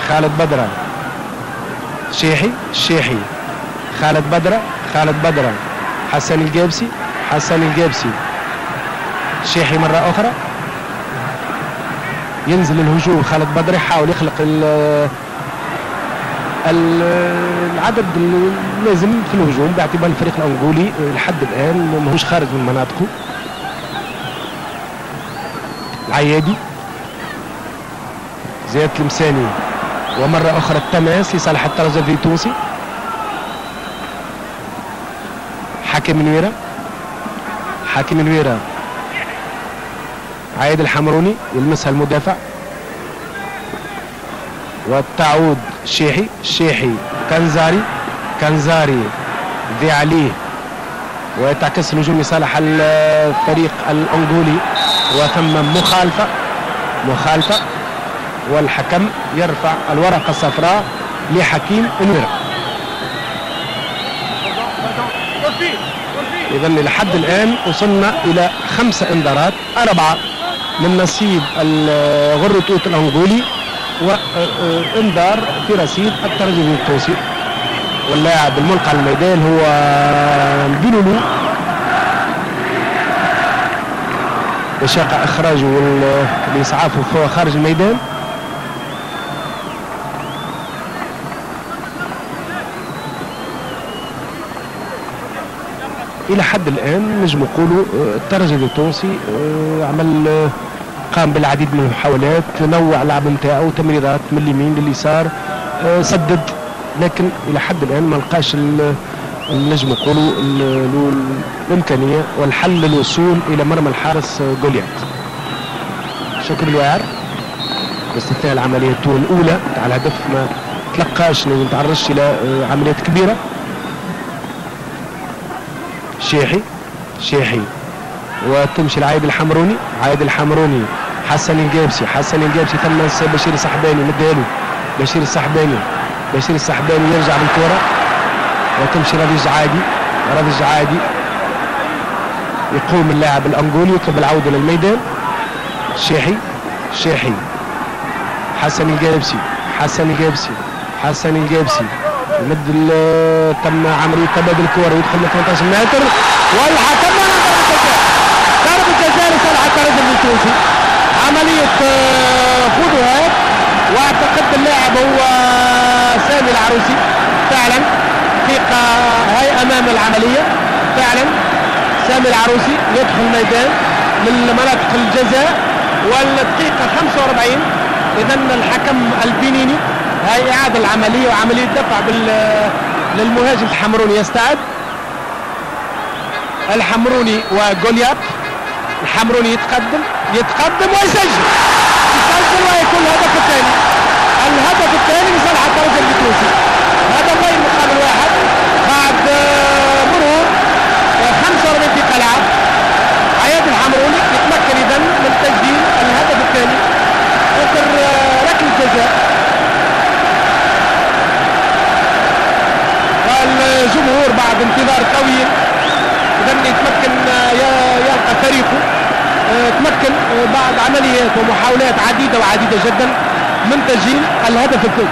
[SPEAKER 2] خالد بدرة. شيحي الشيحي خالد بدرة خالد بدرة. حسن الجابسي حسن الجابسي شيحي مرة أخرى. ينزل الهجوم خالد بدر يحاول يخلق العدد اللازم في الهجوم باعتبار الفريق الأنغولي لحد الآن ماهوش خارج من مناطقه. العيادي زياد المساني ومرة أخرى التماس لصالح الترجي التونسي حاكم نويرة حاكم نويرة. عايد الحمروني يلمسها المدافع. وتعود شيحي شيحي. كنزاري كنزاري. ذي عليه وتعكس الهجوم لصالح الفريق الأنغولي. وثم مخالفة مخالفة. والحكم يرفع الورقة الصفراء لحكيم انويرا اذا لحد الآن وصلنا إلى خمسه إنذارات أربعة من نصيب غرة توت الأنغولي. وإنذار في رصيد الترجي التونسي واللاعب الملقى على الميدان هو البيلولو بشاق إخراجه لاسعافه خارج الميدان. إلى حد الآن نجم نقولوا الترجي التونسي آه، عمل قام بالعديد من المحاولات نوع اللعب نتاعو تمريرات من اليمين لليسار سدد لكن إلى حد الآن ما لقاش نجم نقولوا الإمكانية والحل للوصول إلى مرمى الحارس جوليات. شكر الواعر باستثناء العملية الأولى تاع الهدف ما تلقاش ما تعرضش إلى عمليات كبيرة. شيحي شيحي. وتمشي العايد الحمروني عايد الحمروني. حسن الجابسي حسن الجابسي ثم بشير السحباني مديله. بشير السحباني بشير السحباني يرجع بالكرة. وتمشي راضي الجعايدي راضي الجعايدي يقوم اللاعب الأنغولي يطلب العودة للميدان. شيحي شيحي. حسن الجابسي حسن الجابسي حسن الجابسي يمد تم عمليه تبادل الكور ويدخل من 18 متر. والحكم ضربة جزاء. ضربة جزاء لصالح الترجي التونسي. عملية آه، خطوات وأعتقد اللاعب هو سامي العروسي. فعلا. دقيقة هاي أمام العملية. فعلا. سامي العروسي يدخل الميدان من مناطق الجزاء. والدقيقة 45 اذا الحكم البنيني. هاي إعادة العملية وعملية دفع بال للمهاجم الحمروني. يستعد؟ الحمروني وجولياب الحمروني يتقدم. يتقدم ويسجل. يسجل ويكون الهدف الثاني. الهدف الثاني لصالح الترجي التونسي هدفين مقابل واحد. بعد مرور. 45 دقيقة لعب عياد الحمروني يتمكن إذا من تسجيل الهدف الثاني. اخر ركلة جزاء. الجمهور بعد انتظار طويل. اذا يتمكن يلقى فريقه. آه، تمكن آه، بعد عمليات ومحاولات عديدة وعديدة جدا من تسجيل الهدف الثاني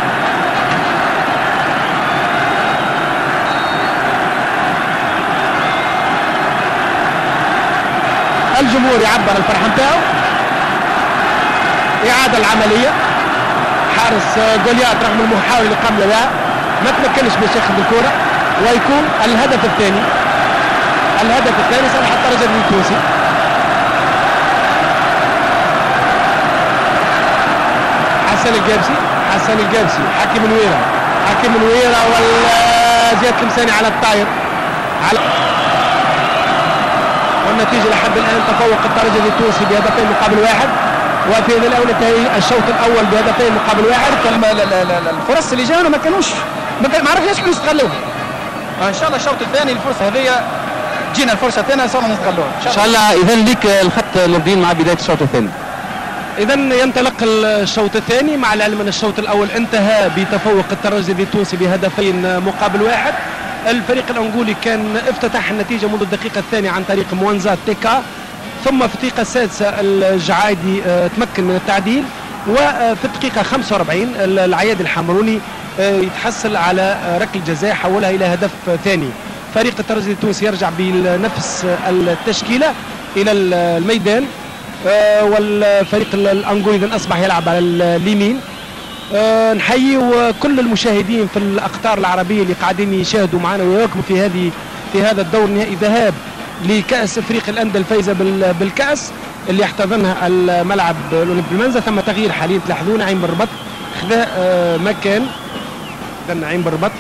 [SPEAKER 2] الجمهور يعبر الفرحة نتاعو إعادة العملية. حارس آه، جوليات رغم المحاولة اللي قام بها ما تمكنش باش ياخذ الكرة ويكون الهدف الثاني. الهدف الثاني صالح الترجي التونسي حسن الجابسي حسن الجابسي حكيم الويرة حكيم الويرة وزياد المساني على الطاير. على والنتيجة لحد الآن تفوق الترجي التونسي بهدفين مقابل واحد. وفي هذه الأولى الشوط الأول بهدفين مقابل واحد.
[SPEAKER 3] الفرص اللي جانا ما كانوش ما عرفناش كيف نستغلوها. إن شاء الله الشوط الثاني الفرصة هذه جينا الفرصة الثانية إن شاء الله نستغلوها.
[SPEAKER 1] إن شاء الله. اذا ليك الخط نوردين مع بداية الشوط الثاني.
[SPEAKER 2] اذا ينطلق الشوط الثاني مع العلم أن الشوط الأول انتهى بتفوق الترجي التونسي بهدفين مقابل واحد. الفريق الأنغولي كان افتتح النتيجة منذ الدقيقة الثانية عن طريق موانزا تيكا. ثم في الدقيقة السادسة الجعايدي آه، تمكن من التعديل. وفي الدقيقة 45 العياد الحمروني آه، يتحصل على ركله جزاء حولها إلى هدف ثاني. فريق الترجي التونسي يرجع بنفس التشكيلة إلى الميدان. والفريق الأنغولي اذا أصبح يلعب على اليمين. آه نحيي كل المشاهدين في الأقطار العربية اللي قاعدين يشاهدوا معنا ويواكبوا في هذه في هذا الدور النهائي ذهاب لكأس افريقيا الأندية الفايزة بالكأس اللي يحتضنها الملعب الأولمبي. المنزه ثم تغيير حاليا تلاحظون نعيم بالربط خذا آه مكان. نعيم بالربط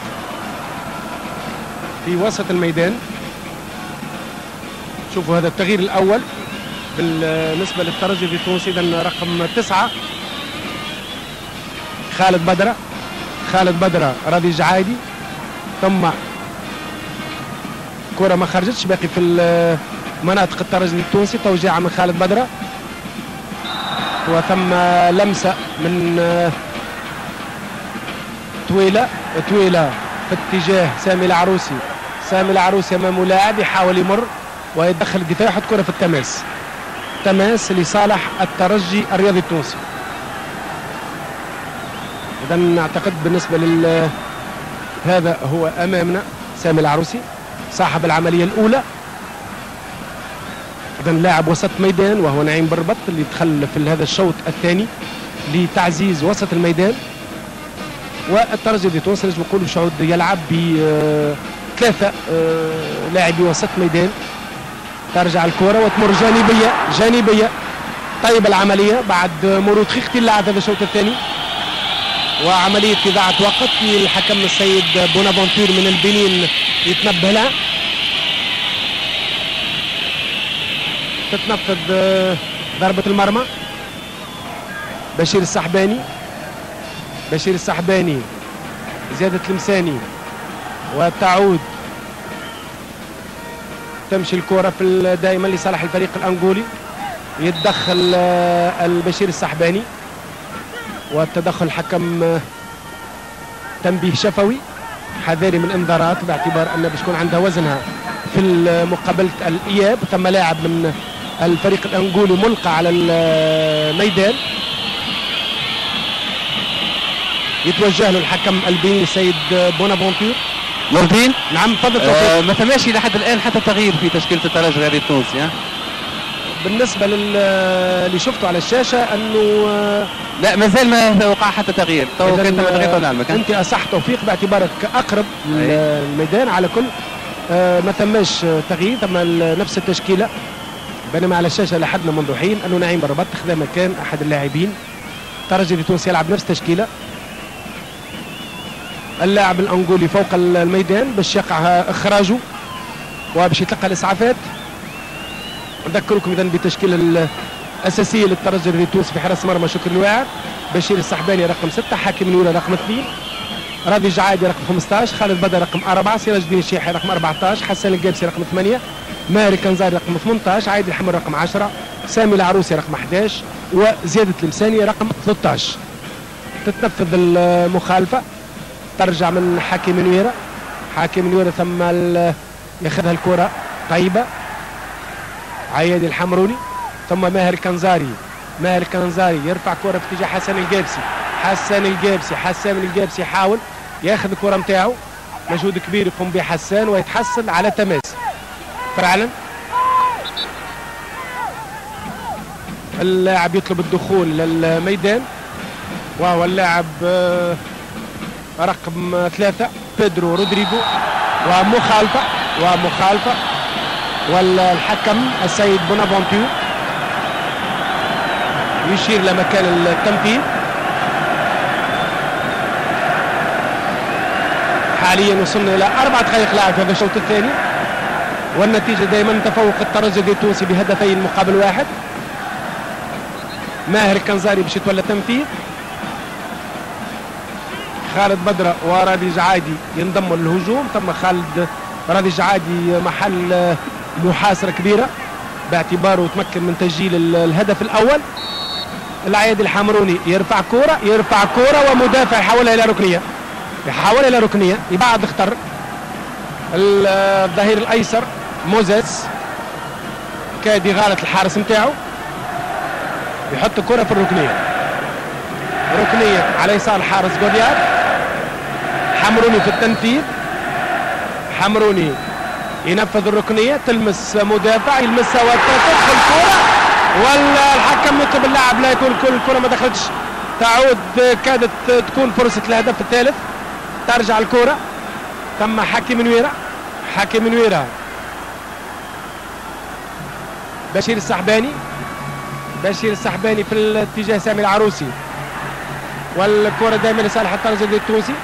[SPEAKER 2] في وسط الميدان. شوفوا هذا التغيير الأول. بالنسبة للترجي التونسي اذا رقم تسعة. خالد بدرة. خالد بدرة راضي جعايدي ثم كرة ما خرجتش باقي في مناطق الترجي التونسي توجيعة من خالد بدرة. وثم لمسة من تويلة. تويلة في اتجاه سامي العروسي. سامي العروسي امامه لاعب يحاول يمر ويدخل الدفاع يحط كرة في التماس. تماس لصالح الترجي الرياضي التونسي. اذا اعتقد بالنسبة لل هذا هو أمامنا سامي العروسي صاحب العملية الأولى. إذا لاعب وسط ميدان وهو نعيم بربط اللي دخل في هذا الشوط الثاني لتعزيز وسط الميدان. والترجي دي تونس لازم نقول شعود يلعب بثلاثة آه، لاعبي وسط ميدان. ترجع الكرة وتمر جانبية جانبية. طيب العملية بعد مرور خيختي اللاعب هذا الشوط الثاني. وعملية إذاعة وقت الحكم السيد بونافونتور من البنين يتنبه لها تتنفذ ضربة المرمى. بشير السحباني بشير السحباني زيادة المساني. وتعود تمشي الكرة في دائما لصالح الفريق الأنغولي. يتدخل آه، البشير السحباني والتدخل حكم آه، تنبيه شفوي. حذاري من انذارات باعتبار أن باش يكون عندها وزنها في مقابلة الإياب. ثم لاعب من الفريق الأنغولي ملقى على الميدان يتوجه له الحكم البيني السيد بونافونتور
[SPEAKER 1] نور الدين
[SPEAKER 2] نعم تفضل
[SPEAKER 1] آه ما ثماش لحد الآن حتى تغيير في تشكيلة الترجي الرياضي التونسي
[SPEAKER 2] بالنسبة اللي شفته على الشاشة أنه
[SPEAKER 1] لا ما زال ما وقع حتى تغيير. تو كان. تغيير
[SPEAKER 2] أنت اصح توفيق باعتبارك أقرب للميدان على كل آه ما ثماش تغيير ثم نفس التشكيلة بينما على الشاشة لحدنا منذ حين أنه نعيم بربط خذا مكان أحد اللاعبين. ترجي تونس يلعب نفس التشكيلة. اللاعب الأنغولي فوق الميدان باش يقع إخراجه وباش يتلقى الإسعافات. نذكركم اذا بتشكيله الأساسية للترجي التونسي في حراس مرمى شكر الواعر. بشير السحباني رقم 6 حاكم نوره رقم 2 راضي جعادي رقم 15 خالد بدر رقم 4 سراج الدين الشيحي رقم 14 حسن القابسي رقم 8 ماهر كنزاري رقم 18 عايد الحمر رقم 10 سامي العروسي رقم 11 وزياد التلمساني رقم 13 تتنفذ المخالفة. ترجع من حاكم نويرة. حاكم نويرة ثم ياخذها الكرة طيبة العيادي الحمروني. ثم ماهر الكنزاري ماهر الكنزاري يرفع كرة في اتجاه حسن الجابسي حسن الجابسي حسان الجابسي يحاول ياخذ الكرة نتاعو مجهود كبير يقوم به حسان ويتحصل على تماس. فعلا. اللاعب يطلب الدخول للميدان. وهو اللاعب آه، رقم ثلاثة بيدرو رودريجو ومخالفة ومخالفة والحكم السيد بونافونتيو يشير لمكان التنفيذ حاليا وصلنا إلى أربع دقائق لعب في هذا الشوط الثاني والنتيجة دائما تفوق الترجي التونسي بهدفين مقابل واحد. ماهر الكنزاري باش يتولى التنفيذ خالد بدره وراضي جعادي ينضموا للهجوم ثم خالد راضي جعادي محل محاصرة كبيرة باعتباره تمكن من تسجيل الهدف الأول. العياد الحمروني يرفع كورة يرفع كورة ومدافع يحولها إلى ركنية. يحولها إلى ركنية يبعد اختر. الظهير الأيسر موزيس كاد يغالط الحارس نتاعو يحط الكرة في الركنية. ركنية على يسار الحارس جوديار. حمروني في التنفيذ. حمروني ينفذ الركنية تلمس مدافع يلمسها وتدخل الكرة. والحكم يطلب اللاعب لا يكون الكرة ما دخلتش. تعود كادت تكون فرصة الهدف الثالث. ترجع الكرة. تم حكي منويرة حكي منويرة بشير السحباني بشير السحباني في الاتجاه سامي العروسي. والكرة دائما لصالح الترجي التونسي.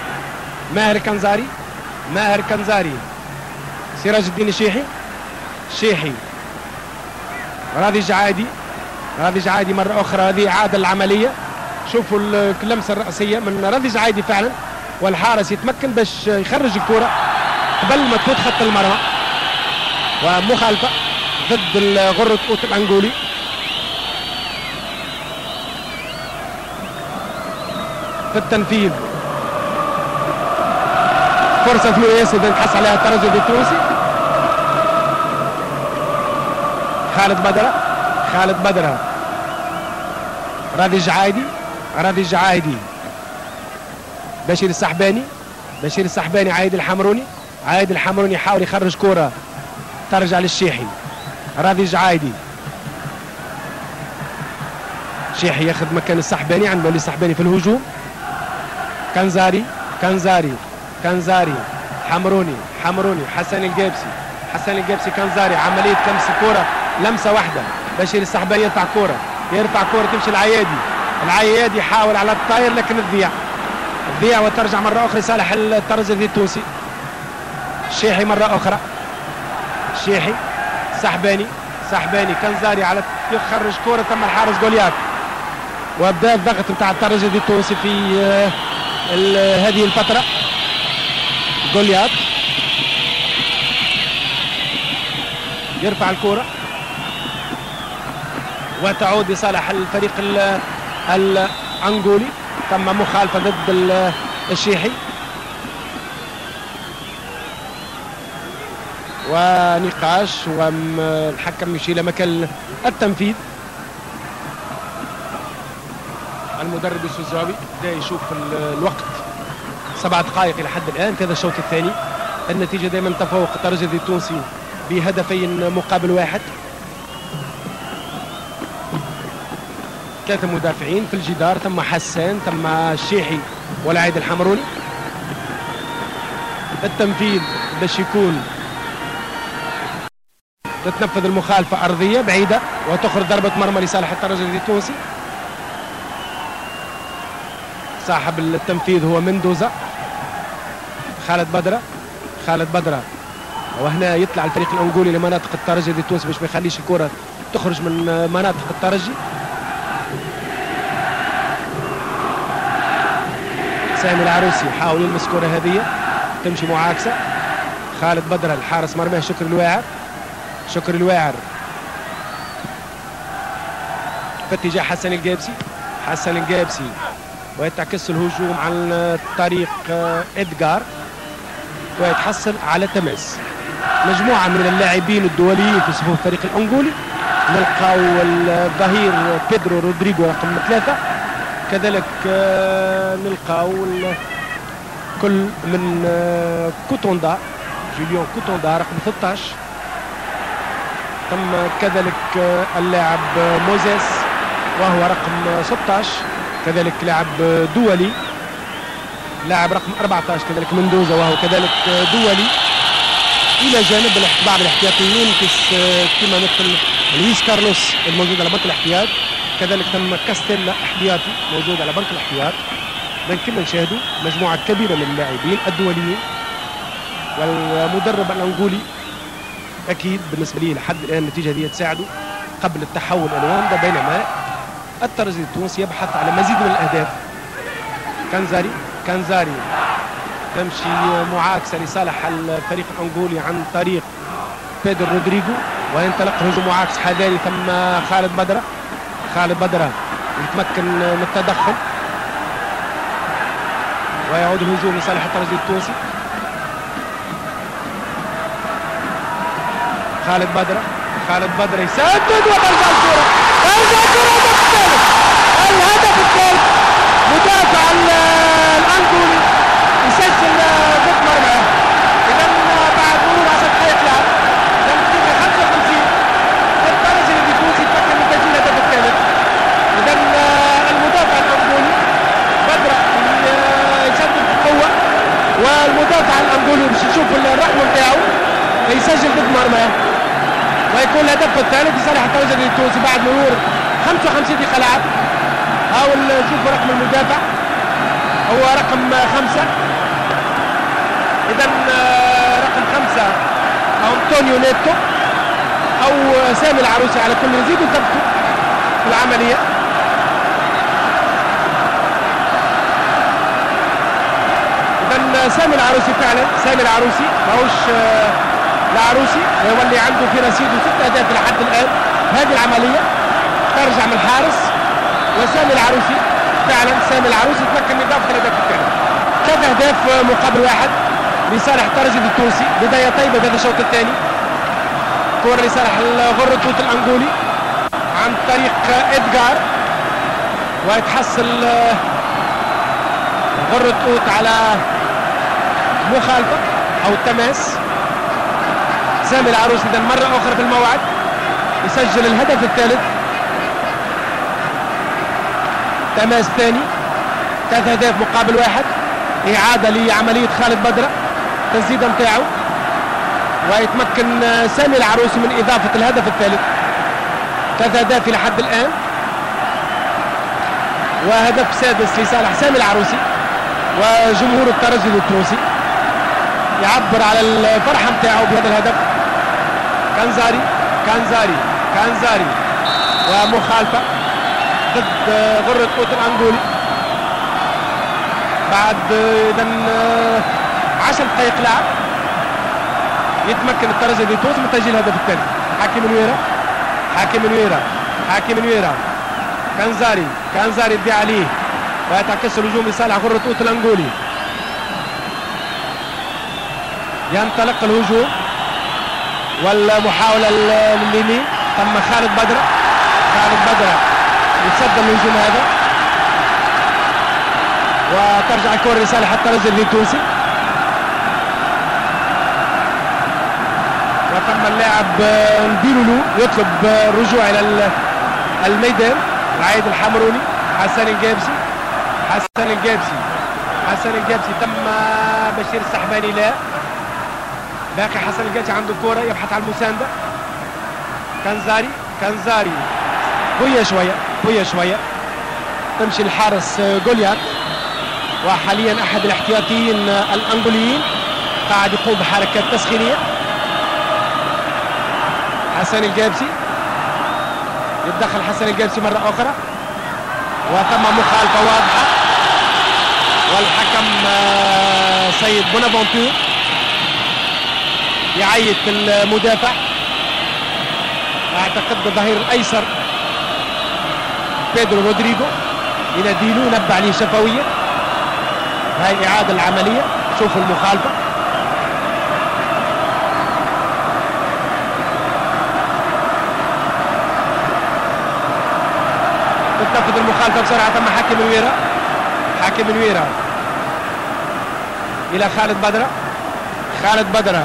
[SPEAKER 2] ماهر كنزاري؟ ماهر كنزاري. سراج الدين الشيحي؟ شيحي. راضي جعادي؟ راضي جعادي مرة أخرى هذه إعادة العملية. شوفوا اللمسة الرأسية من راضي جعادي فعلا والحارس يتمكن باش يخرج الكرة قبل ما تفوت خط المرمى. ومخالفة ضد غرة أوت الأنجولي في التنفيذ. فرصة لويس إذا نحس عليها الترجي التونسي خالد بدرة خالد بدرة راضي الجعايدي راضي الجعايدي. بشير السحباني بشير السحباني عايد الحمروني عايد الحمروني يحاول يخرج كرة ترجع للشيحي. راضي الجعايدي. شيحي ياخذ مكان السحباني عنده اللي السحباني في الهجوم. كنزاري كنزاري كنزاري حمروني حمروني حسن الجابسي حسن الجابسي كنزاري عملية لمس كرة لمسة واحدة. بشير السحباني يرفع كرة يرفع كرة تمشي العيادي. العيادي يحاول على الطاير لكن تضيع تضيع وترجع مرة أخرى لصالح الترجي التونسي. شيحي مرة أخرى. شيحي. سحباني سحباني كنزاري على يخرج كرة تم الحارس جوليات وابدا الضغط بتاع الترجي التونسي في هذه الفترة. جوليات. يرفع الكرة. وتعود لصالح الفريق الأنغولي. تم مخالفة ضد الشيحي. ونقاش والحكم يشيل مكان التنفيذ. المدرب السوزاوي. بدأ يشوف الوقت. سبع دقائق إلى حد الآن. في هذا الشوط الثاني. النتيجة دائما تفوق الترجي التونسي بهدفين مقابل واحد. ثلاثة مدافعين في الجدار تم حسان تم الشيحي والعيد الحمروني. التنفيذ باش يكون تتنفذ المخالفة أرضية بعيدة وتخرج ضربة مرمى لصالح الترجي التونسي. صاحب التنفيذ هو مندوزا خالد بدرة. خالد بدرة. وهنا يطلع الفريق الأنغولي لمناطق الترجي التونسي باش ما يخليش الكرة تخرج من مناطق الترجي. سامي العروسي يحاول يلمس كرة هذه تمشي معاكسة. خالد بدرة الحارس مرماه. شكر الواعر. شكر الواعر. في اتجاه حسن الجابسي حسن الجابسي ويتعكس الهجوم عن طريق ادجار ويتحصل على تماس. مجموعة من اللاعبين الدوليين في صفوف الفريق الأنغولي نلقاو الظهير بيدرو رودريغو رقم ثلاثة كذلك نلقاو كل من كوتوندا جوليون كوتوندا رقم 13 تم كذلك اللاعب موزيس وهو رقم 16 كذلك لاعب دولي لاعب رقم 14 كذلك مندوزا وهو كذلك دولي. إلى جانب بعض الاحتياطيين كما مثل لويس كارلوس الموجود على بنك الاحتياط. كذلك تم كاستيلا احتياطي موجود على بنك الاحتياط. اذا كما نشاهدوا مجموعة كبيرة من اللاعبين الدوليين والمدرب الأنغولي أكيد بالنسبة لي لحد الآن النتيجة دي تساعده قبل التحول إلى واندا بينما الترجي التونسي يبحث على مزيد من الأهداف. كنزاري كنزاري تمشي معاكسه لصالح الفريق الأنغولي عن طريق بيدر رودريجو وينطلق هجوم معاكس حذاري ثم خالد بدرة. خالد بدرة يتمكن من التدخل. ويعود الهجوم لصالح الترجي التونسي. خالد بدرة خالد بدرة يسدد وترجع الكرة. ترجع الكرة الثالث الهدف الثالث مدافع الجول يسجل آه، ضد مرمى إذا بعد مرور 10 دقائق لعب لم تتم 55 الدرجه اللي بيكون يتمكن من تسجيل الهدف الثالث إذا آه، المدافع الانغولي بدر يشدد بقوه والمدافع الانغولي باش نشوف الرحمة بتاعه يسجل ضد مرمى ويكون الهدف الثالث لصالح الدرجة التونسي بعد مرور 55 دقيقة لعب حاول نشوف آه، رقم المدافع. هو رقم خمسة. إذا آه، رقم خمسة أنطونيو نيتو أو سامي العروسي على كل نزيد ثبته في العملية. إذا سامي العروسي فعلا. سامي العروسي ماهوش آه، العروسي يولي عنده في رصيده ست أهداف لحد الآن. هذه العملية ترجع من الحارس وسامي العروسي فعلا سامي العروسي تمكن من إضافة الهدف الثاني ثلاث أهداف مقابل واحد لصالح الترجي التونسي؟ بداية طيبة بهذا الشوط الثاني. كورة لصالح الغر توت الأنغولي. عن طريق إدغار. ويتحصل غر توت على مخالفة أو التماس سامي العروس إذا مرة أخرى في الموعد. يسجل الهدف الثالث. تماس ثاني ثلاث أهداف مقابل واحد إعادة لعملية خالد بدرة تسديدة متاعه ويتمكن سامي العروسي من إضافة الهدف الثالث. ثلاث أهداف إلى حد الآن. وهدف سادس لصالح سامي العروسي وجمهور الترجي التونسي. يعبر على الفرحة متاعه بهذا الهدف. كانزاري كانزاري كانزاري ومخالفة. ضد غرة قوت الأنغولي بعد إذا 10 دقائق لعب يتمكن الترجي دي تونس من تسجيل الهدف الثاني. حاكم نويرة حاكم نويرة حاكم نويرة كانزاري. كانزاري يدي عليه. ويتعكس الهجوم لصالح غرة قوت الأنغولي ينطلق الهجوم. والمحاولة لليمين. تم خالد بدرة خالد بدرة يتصدى الهجوم هذا وترجع الكرة لصالح الترجي التونسي وتم اللاعب نديلولو يطلب الرجوع إلى الميدان. العيادي الحمروني حسن الجابسي. حسن الجابسي حسن الجابسي تم بشير السحباني. لا. باقي حسن الجابسي عنده الكورة يبحث عن المساندة كنزاري كنزاري قوية شوية. قوية شوية. تمشي الحارس جوليات وحاليا أحد الاحتياطيين الأنجوليين قاعد يقوم بحركات تسخينية. حسن الجابسي. يتدخل حسن الجابسي مرة أخرى. وتم مخالفة واضحة. والحكم آه، سيد بونافونتور. يعيط المدافع. أعتقد الظهير الأيسر. بيدرو رودريجو يناديله ينبه عليه شفوية. هاي إعادة العملية شوفوا المخالفة. تتنفذ المخالفة بسرعة تم حاكم الويرا حاكم الويرا إلى خالد بدرة. خالد بدرة.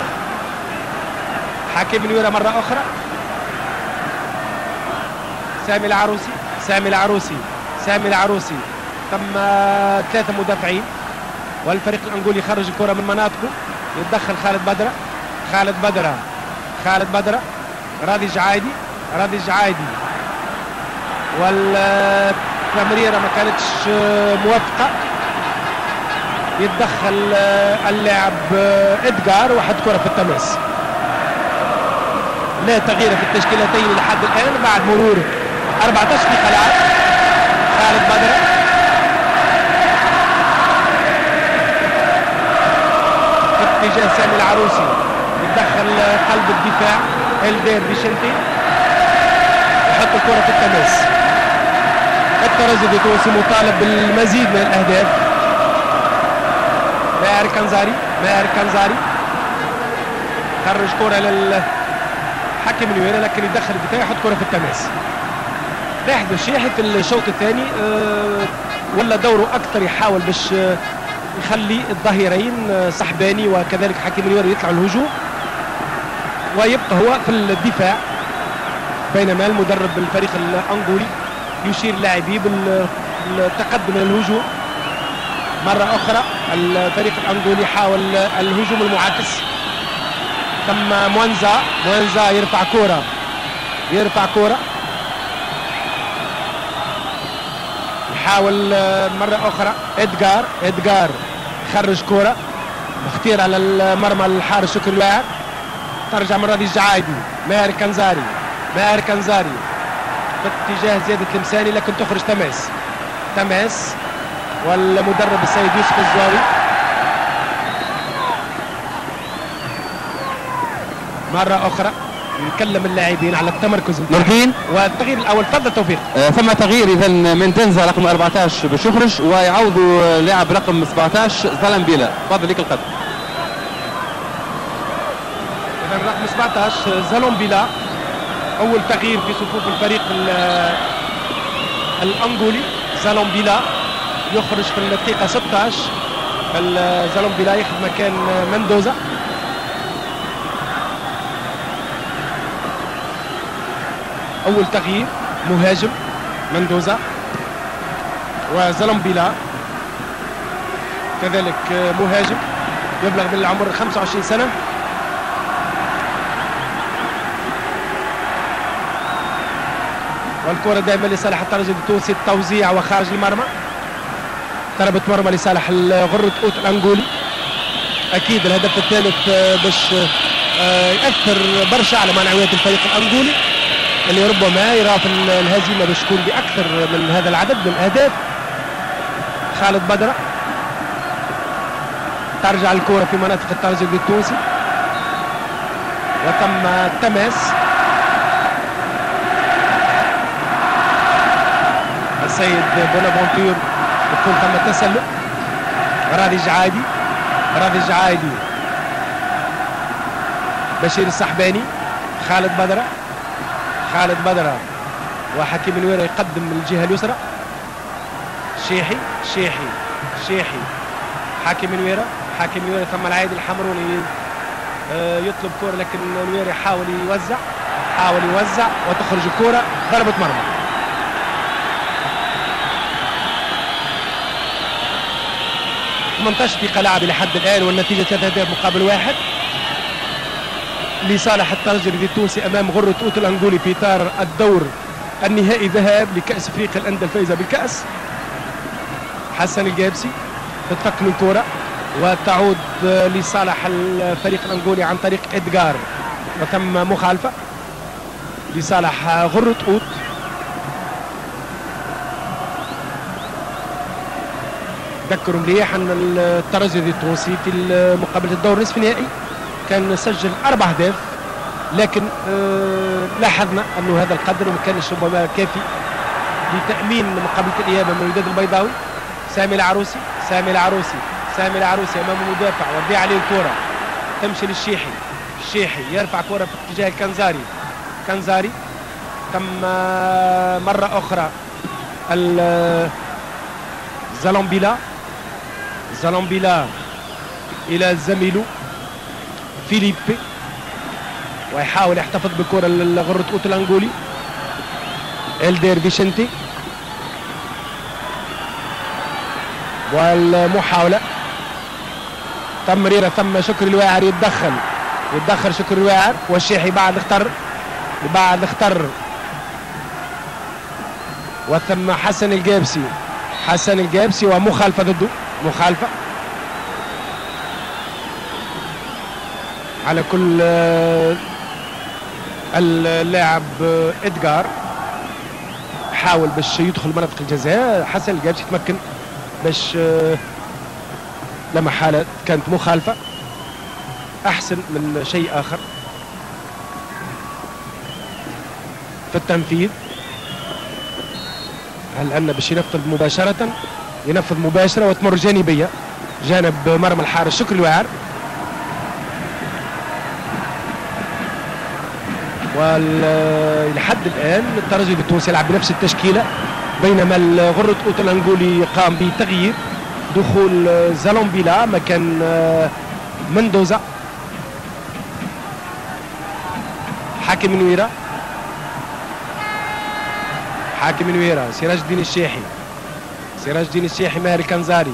[SPEAKER 2] حكيم الويرة مرة أخرى. سامي العروسي. سامي العروسي سامي العروسي. تم ثلاثة مدافعين والفريق الأنجولي يخرج الكرة من مناطقه. يتدخل خالد بدرة خالد بدرة خالد بدرة راضي جعايدي راضي جعايدي والتمريرة ما كانتش موفقة يتدخل اللاعب ادجار وحد كرة في التماس. لا تغيير في التشكيلتين لحد الآن بعد مرور 14 دقيقة لعب خالد بدر. اتجاه سامي العروسي. يتدخل قلب الدفاع. الدير بيشنتي يحط الكرة في التماس. الترجي التونسي مطالب بالمزيد من الأهداف. ماهر كنزاري. ماهر كنزاري. خرج كرة لل حكم الويرة لكن يدخل الدفاع يحط كرة في التماس. شيء في الشوط الثاني أه ولا دوره أكثر يحاول باش أه يخلي الظهيرين أه صحباني وكذلك حكيم الويرة يطلعوا الهجوم. ويبقى هو في الدفاع بينما المدرب الفريق الأنغولي يشير لاعبيه بالتقدم إلى الهجوم. مرة أخرى الفريق الأنغولي حاول الهجوم المعاكس. ثم موانزا موانزا يرفع كرة يرفع كرة يحاول آه، مرة أخرى. إدغار إدغار. يخرج كرة اختير على المرمى الحارس شكر ترجع مرة دي الجعايدي. ماهر كنزاري. ماهر كنزاري. في اتجاه زيادة المساني لكن تخرج تماس. تماس. والمدرب السيد يوسف الزواوي مرة أخرى. نكلم اللاعبين على التمركز.
[SPEAKER 1] الدين
[SPEAKER 2] والتغيير الأول تفضل توفيق.
[SPEAKER 1] آه، ثم تغيير اذا من تنزا رقم 14 باش يخرج ويعوض لاعب رقم 17 زلمبيلا تفضل ليك القدر
[SPEAKER 2] إذا رقم 17 زالومبيلا أول تغيير في صفوف الفريق ال- الأنغولي زالومبيلا يخرج في الدقيقة 16 ال- زالومبيلا ياخذ مكان مندوزا أول تغيير مهاجم مندوزا وزالومبيلا كذلك مهاجم يبلغ من العمر 25 سنة. والكرة دائما لصالح الترجي التونسي التوزيع وخارج المرمى. ضربة مرمى لصالح غرة أوت الأنغولي. أكيد الهدف الثالث باش آه، يأثر برشا على معنويات الفريق الأنغولي. اللي ربما يرى في ال- الهزيمة باش تكون بأكثر من هذا العدد من الاهداف خالد بدرة. ترجع الكرة في مناطق الترجي التونسي وتم التماس السيد بونافونتور يكون تم تسلل راضي جعايدي. راضي جعايدي. بشير السحباني خالد بدرة. خالد بدرة وحكيم الويرة يقدم من الجهة اليسرى. شيحي شيحي شيحي. حاكم الويرة حاكم الويرة ثم العايد الحمروني آه، يطلب كرة لكن الويرة يحاول يوزع حاول يوزع وتخرج الكرة ضربة مرمى. 18 دقيقة لعب لحد الآن والنتيجة ثلاثة أهداف مقابل واحد. لصالح الترجي التونسي أمام غرة أوت الأنغولي في إطار الدور النهائي ذهاب لكأس أفريقيا الأندية الفائزة بالكأس. حسن الجابسي تتقن الكرة وتعود لصالح الفريق الأنغولي عن طريق إدغار وتم مخالفة لصالح غرة أوت. ذكروا مليح ان الترجي التونسي في مقابلة الدور نصف النهائي. كان سجل أربع اهداف لكن آه، لاحظنا أنه هذا القدر ما كانش ربما كافي لتأمين مقابلة الإياب من الوداد البيضاوي. سامي العروسي سامي العروسي سامي العروسي أمام المدافع وضيع عليه الكرة. تمشي للشيحي الشيحي يرفع كرة في اتجاه الكنزاري كنزاري تم آه، مرة أخرى ال- زالومبيلا زالومبيلا إلى زميله فيليبي. ويحاول يحتفظ بالكره لغرة اوت الانغولي إلدير فيشنتي. والمحاولة. تمريرة ثم شكر الواعر يتدخل. يتدخل شكر الواعر. والشيحي بعد اختر. بعد اختر. وثم حسن الجابسي حسن الجابسي ومخالفة ضده. مخالفة. على كل آه، اللاعب آه، ادجار حاول باش يدخل مناطق الجزاء. حسن الجابسي تمكن باش آه، لما حالة كانت مخالفة. أحسن من شيء آخر. في التنفيذ. هل أن باش ينفذ مباشرة؟ ينفذ مباشرة وتمر جانبية. جانب مرمى الحارس شكري الواعر ولحد الآن الترجي التونسي يلعب بنفس التشكيلة بينما الغرة أوت الأنغولي قام بتغيير دخول زالومبيلا مكان آه، مندوزا. حاكم نويرة. حاكم نويرة سراج الدين الشيحي. سراج الدين الشيحي ماهر الكنزاري.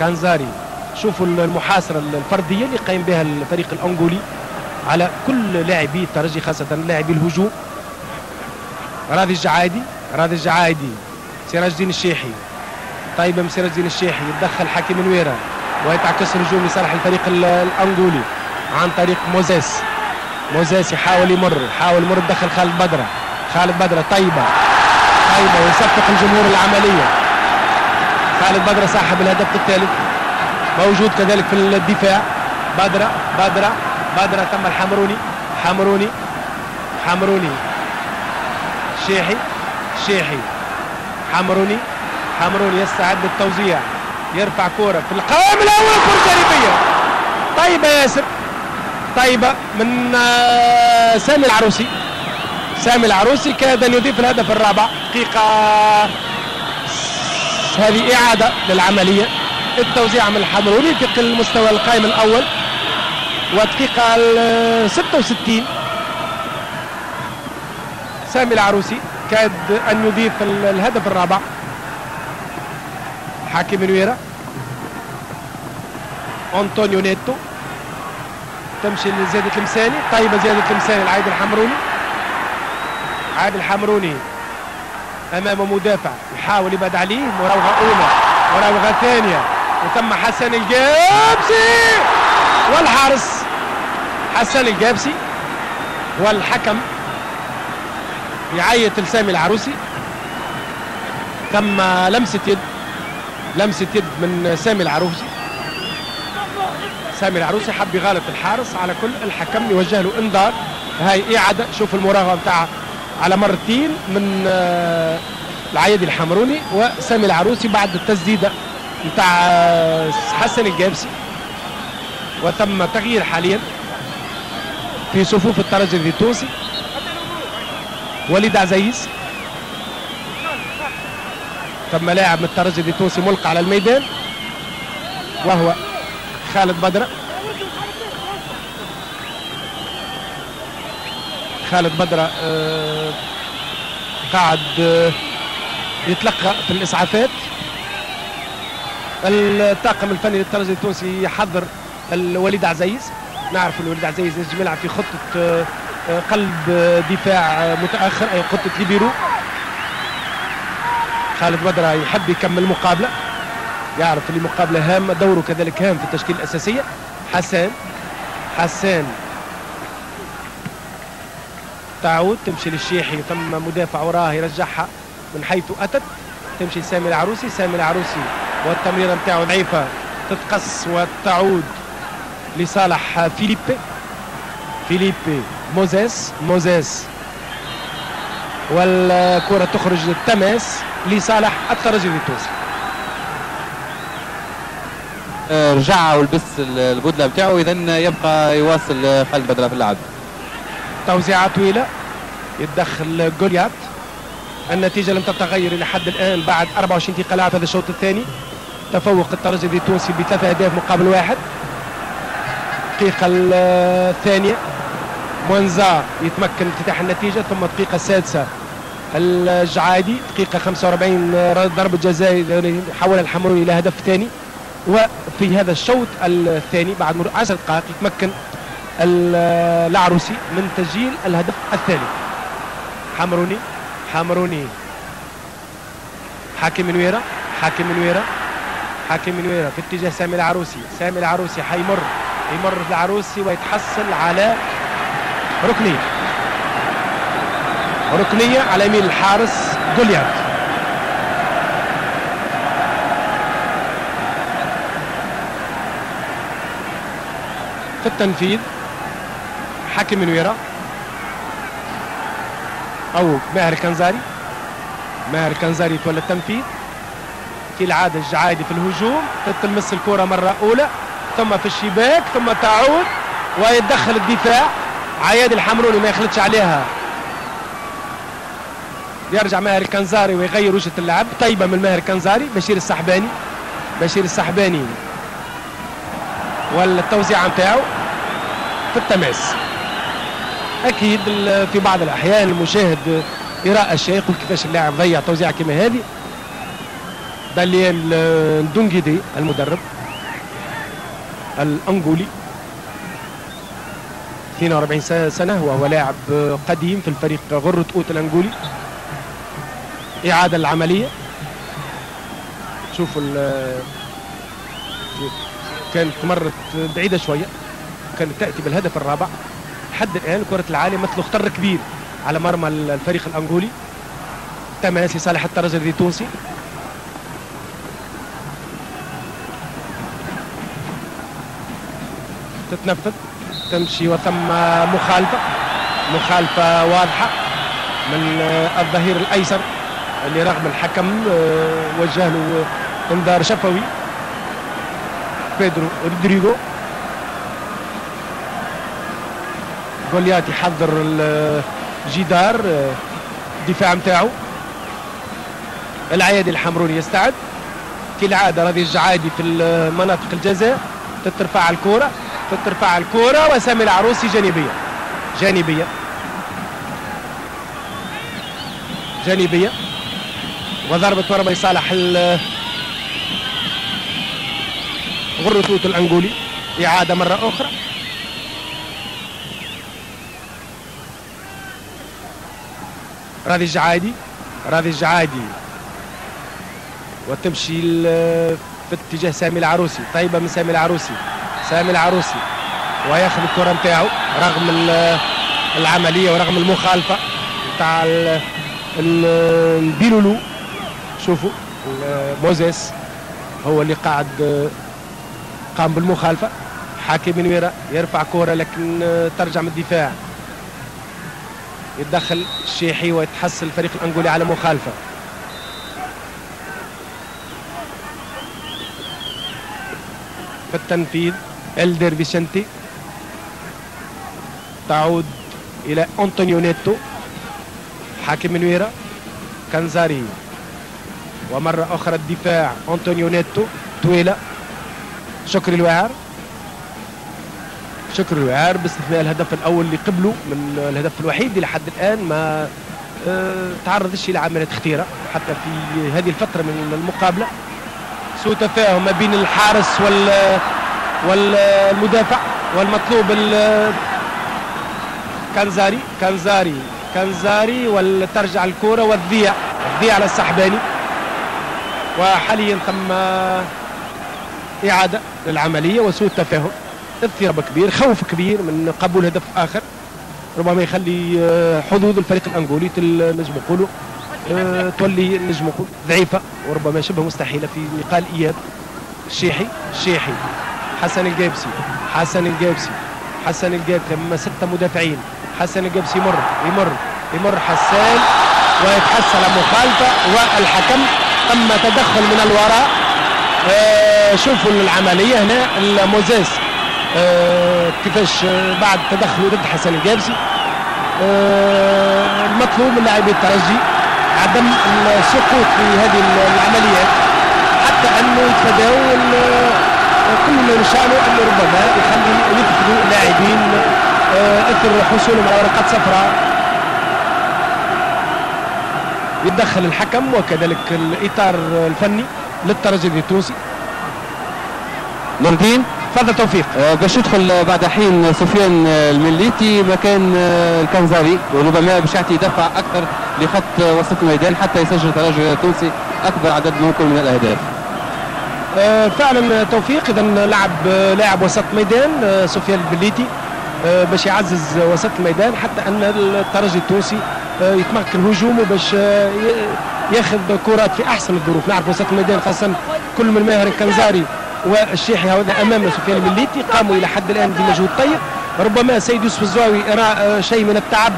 [SPEAKER 2] كنزاري شوفوا المحاصرة الفردية اللي قايم بها الفريق الأنغولي. على كل لاعبي الترجي خاصة لاعبي الهجوم. راضي الجعايدي راضي الجعايدي سراج الدين الشيحي. طيب من سراج الدين الشيحي يتدخل حكيم نويرة ويتعكس الهجوم لصالح الفريق الأنغولي عن طريق موزيس. موزيس يحاول يمر يحاول يمر يدخل خالد بدرة خالد بدرة طيبة طيبة ويصفق الجمهور العملية. خالد بدرة صاحب الهدف الثالث موجود كذلك في الدفاع. بدرة بدرة بدرة تم الحمروني حمروني حمروني. شيحي شيحي. حمروني حمروني يستعد للتوزيع يرفع كورة في القائم الأول كرة جانبية. طيبة ياسر. طيبة من آه، سامي العروسي. سامي العروسي كاد أن يضيف الهدف الرابع. دقيقة هذه إعادة للعملية. التوزيع من الحمروني في المستوى القائم الأول ودقيقة 66 سامي العروسي كاد أن يضيف الهدف الرابع. حاكم نويرا أنطونيو نيتو. تمشي لزيادة المساني. طيبة زيادة المساني العايد الحمروني. عادل الحمروني أمامه مدافع يحاول يبعد عليه. مراوغة أولى. مراوغة ثانية. وتم حسن الجابسي والحارس حسن الجابسي والحكم يعيط لسامي العروسي. تم لمسة يد لمسة يد من سامي العروسي. سامي العروسي حب يغالط الحارس على كل الحكم يوجه له إنذار. هاي إعادة شوف المراوغة بتاعها على مرتين من آه، العيدي الحمروني وسامي العروسي بعد التسديده بتاع آه، حسن الجابسي. وتم تغيير حاليا. في صفوف الترجي التونسي وليد عزيز. تم لاعب من الترجي التونسي ملقى على الميدان. وهو خالد بدرة خالد بدرة آه، قاعد آه، يتلقى في الإسعافات. الطاقم الفني للترجي التونسي يحضر الوليد عزيز. نعرف الوليد عزيز نجم يلعب في خطة آه، قلب دفاع متأخر أي خطة ليبيرو. خالد بدرة يحب يكمل المقابلة يعرف اللي مقابلة هامة دوره كذلك هام في التشكيل الأساسية. حسان حسان. تعود تمشي للشيحي ثم مدافع وراه يرجعها من حيث أتت. تمشي سامي العروسي سامي العروسي والتمريرة نتاعو ضعيفة تتقص وتعود. لصالح فيليبي فيليبي موزيس موزيس والكرة تخرج تماس لصالح الترجي التونسي
[SPEAKER 1] آه، رجع ولبس البدلة بتاعه اذا يبقى يواصل خالد بدره في اللعب
[SPEAKER 2] توزيعة طويلة. يتدخل جوليات. النتيجة لم تتغير إلى حد الآن بعد 24 دقيقة. لعب هذا الشوط الثاني. تفوق الترجي التونسي بثلاثة أهداف مقابل واحد. الدقيقة الثانية. مونزا يتمكن افتتاح النتيجة ثم الدقيقة السادسة الجعادي. دقيقة 45 ضربة جزاء حول الحمروني إلى هدف ثاني. وفي هذا الشوط الثاني بعد مرور 10 دقائق يتمكن العروسي من تسجيل الهدف الثاني. حمروني حمروني. حاكم نويرة حاكم نويرة حاكم نويرة في اتجاه سامي العروسي سامي العروسي حيمر. يمر العروسي ويتحصل على ركنية. ركنية على يمين الحارس جوليات في التنفيذ حكم منويرة أو ماهر كنزاري. ماهر كنزاري يتولى التنفيذ كالعادة الجعايدي في الهجوم. تلمس الكرة مرة أولى. ثم في الشباك ثم تعود ويتدخل الدفاع. عياد الحمروني ما يخلطش عليها. يرجع ماهر الكنزاري ويغير وجهة اللعب. طيبة من ماهر الكنزاري بشير السحباني بشير السحباني والتوزيع نتاعو في التماس. أكيد في بعض الأحيان المشاهد يرى اشياء يقول كيفاش اللاعب ضيع توزيع كما هذه. داليان دونجيدي المدرب. الأنغولي. 42 سنة وهو لاعب قديم في الفريق غرة أوت الأنجولي إعادة العملية. شوفوا كانت مرت بعيدة شوية. كانت تأتي بالهدف الرابع. لحد الآن كرة العالية مثل خطر كبير على مرمى الفريق الأنجولي تماس لصالح الترجي التونسي تتنفذ تمشي وثم مخالفة مخالفة واضحة من الظهير الأيسر اللي رغم الحكم آه، وجه له انذار شفوي. بيدرو رودريغو. جوليات يحضر الجدار آه، الدفاع متاعه العيادي الحمروني يستعد. كالعادة رضي الجعادي في مناطق الجزاء تترفع الكورة. تترفع الكوره وسامي العروسي جانبية. جانبية. جانبية. وضربة مرمى لصالح غرتوت الأنجولي إعادة مرة أخرى. راضي الجعادي. راضي الجعادي. وتمشي في اتجاه سامي العروسي. طيبة من سامي العروسي. سامي العروسي. وياخذ الكرة نتاعو رغم العملية ورغم المخالفة نتاع البيلولو شوفوا موزيس هو اللي قاعد قام بالمخالفة. حاكم نويرة يرفع كورة لكن ترجع من الدفاع. يتدخل الشيحي ويتحصل الفريق الأنجولي على مخالفة. في التنفيذ. إلدر فيسنتي تعود إلى أنطونيو نيتو حاكم نويرة كنزاري ومرة أخرى الدفاع أنطونيو نيتو طويلة شكري الوعر شكري الوعر باستثناء الهدف الأول اللي قبله من الهدف الوحيد لحد الآن. ما آه تعرضش إلى عملية اختيرة حتى في هذه الفترة من المقابلة. سوء تفاهم ما بين الحارس وال والمدافع والمطلوب كانزاري كانزاري كانزاري وترجع الكرة والذيع الذيع على السحباني. وحاليا تم إعادة للعملية وسوء التفاهم. اضطراب كبير خوف كبير من قبول هدف آخر ربما يخلي آه، حظوظ الفريق الأنغولي نجم نقولوا آه، تولي نجم نقول ضعيفة وربما شبه مستحيلة في لقاء إياب الشيحي الشيحي حسن الجابسي حسن الجابسي حسن الجابسي لما ستة مدافعين حسن الجابسي يمر يمر يمر حسان ويتحصل مخالفة والحكم تم تدخل من الوراء آه شوفوا العملية هنا الموزيس آه كيفاش آه بعد تدخله ضد حسن الجابسي المطلوب من لاعبي الترجي عدم السقوط في هذه العمليات حتى أنه يتفادوا كل ما نشأنه انه ربما يخلي يفقدوا اللاعبين آه، إثر حصولهم على ورقات صفراء. يتدخل الحكم وكذلك الإطار الفني للترجي التونسي.
[SPEAKER 1] نور الدين
[SPEAKER 2] تفضل توفيق.
[SPEAKER 1] آه باش يدخل بعد حين سفيان المليتي مكان آه الكنزاري وربما باش يعطي دفع أكثر لخط وسط الميدان حتى يسجل الترجي التونسي أكبر عدد ممكن من
[SPEAKER 2] الأهداف. فعلا توفيق. اذا لعب آه، لاعب وسط ميدان آه، سفيان البليتي آه، باش يعزز وسط الميدان حتى أن الترجي التونسي آه، يتمكن هجومه باش آه، ياخذ كرات في أحسن الظروف. نعرف وسط الميدان خاصة كل من ماهر الكنزاري والشيحي هذا أمام سفيان المليتي قاموا إلى حد الآن بمجهود طيب. ربما سيد يوسف الزواوي يرى شيء من التعب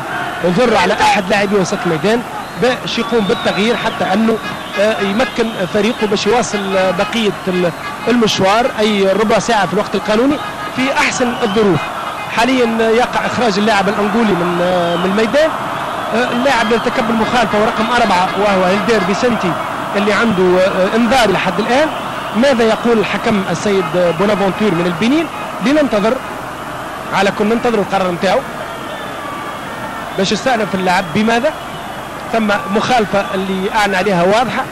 [SPEAKER 2] ذر على أحد لاعبي وسط الميدان باش يقوم بالتغيير حتى أنه يمكن فريقه باش يواصل بقيه المشوار أي ربع ساعة في الوقت القانوني في أحسن الظروف. حاليا يقع إخراج اللاعب الأنغولي من من الميدان اللاعب اللي ارتكب المخالفة ورقم أربعة وهو هيلدير بيسنتي اللي عنده إنذار لحد الآن. ماذا يقول الحكم السيد بونافونتور من البنين؟ لننتظر على كل ننتظر القرار نتاعو. باش يستأنف اللاعب بماذا؟ ثم مخالفة اللي أعلن عليها واضحة.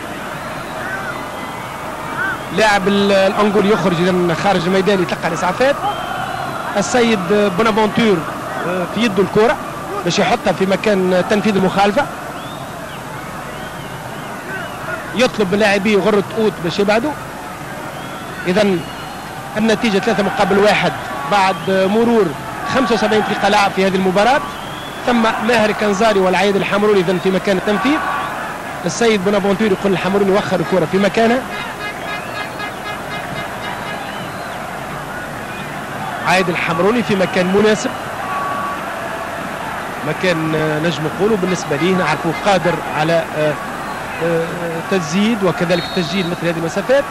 [SPEAKER 2] لاعب الأنغولي يخرج إذا خارج الميدان يتلقى الإسعافات. السيد بونافونتور آه، في يده الكرة باش يحطها في مكان تنفيذ المخالفة. يطلب لاعبيه غرة أوت باش يبعدوا. اذا النتيجة ثلاثة مقابل واحد بعد مرور 75 دقيقة لعب في هذه المباراة. ثم ماهر كنزاري والعيد الحمروني اذا في مكان التنفيذ. السيد بونافونتور يقول الحمروني وخر الكرة في مكانها عايد الحمروني في مكان مناسب. مكان آه، نجم نقولوا بالنسبة ليه نعرفه قادر على آه، آه، تسديد وكذلك تسجيل مثل هذه المسافات.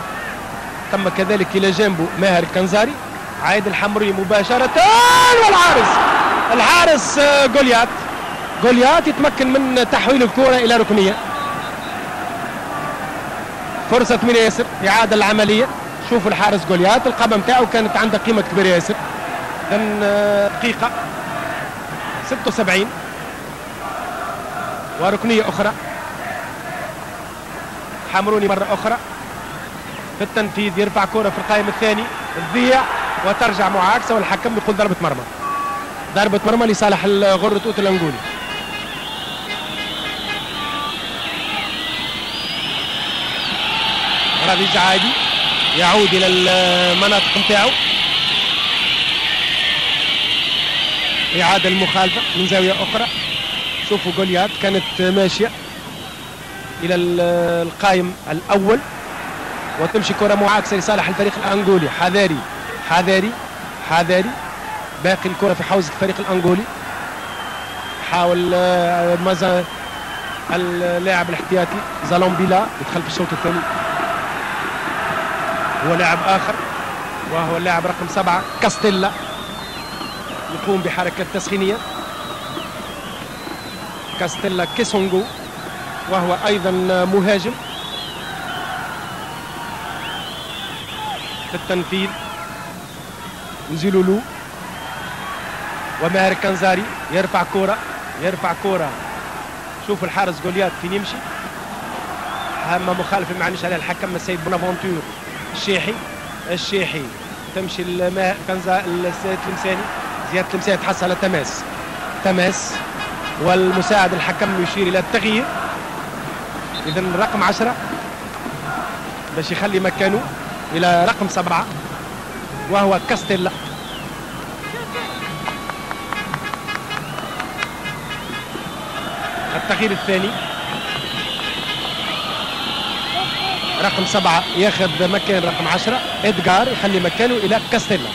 [SPEAKER 2] تم كذلك إلى جانبه ماهر كنزاري. عايد الحمروني مباشرة والحارس الحارس جوليات. جوليات يتمكن من تحويل الكرة إلى ركنية. فرصة من ياسر إعادة العملية. شوفوا الحارس جوليات القبة نتاعو كانت عندها قيمة كبيرة ياسر. إذن دقيقة 76 وركنية أخرى. حمروني مرة أخرى. في التنفيذ يرفع كرة في القائم الثاني. تضيع وترجع معاكسة والحكم يقول ضربة مرمى. ضربة مرمى لصالح غرة أوت الأنجولي رافيج عادي يعود إلى المناطق نتاعو إعادة المخالفة من زاوية أخرى. شوفوا جوليات كانت ماشية إلى القائم الأول. وتمشي كرة معاكسة لصالح الفريق الأنغولي حذاري حذاري حذاري. باقي الكرة في حوزة الفريق الأنغولي. حاول آه، مازال اللاعب الاحتياطي زالومبيلا يدخل في الشوط الثاني. هو لاعب آخر وهو اللاعب رقم سبعة كاستيلا. يقوم بحركة تسخينية. كاستيلا كيسونغو وهو أيضا مهاجم. في التنفيذ نزيلولو. وماهر كنزاري يرفع كرة يرفع كرة شوفوا الحارس جوليات فين يمشي. هامة مخالفة معنيش عليها الحكم السيد بونافونتور. الشيحي الشيحي تمشي الماء كنزا السيد المساني زيادة المساني تحصل على تماس. تماس. والمساعد الحكم يشير إلى التغيير. إذا الرقم عشرة. باش يخلي مكانه إلى رقم سبعة. وهو كاستيلا. التغيير الثاني. رقم سبعة ياخذ مكان رقم عشرة إدغار يخلي مكانه إلى كاستيلا.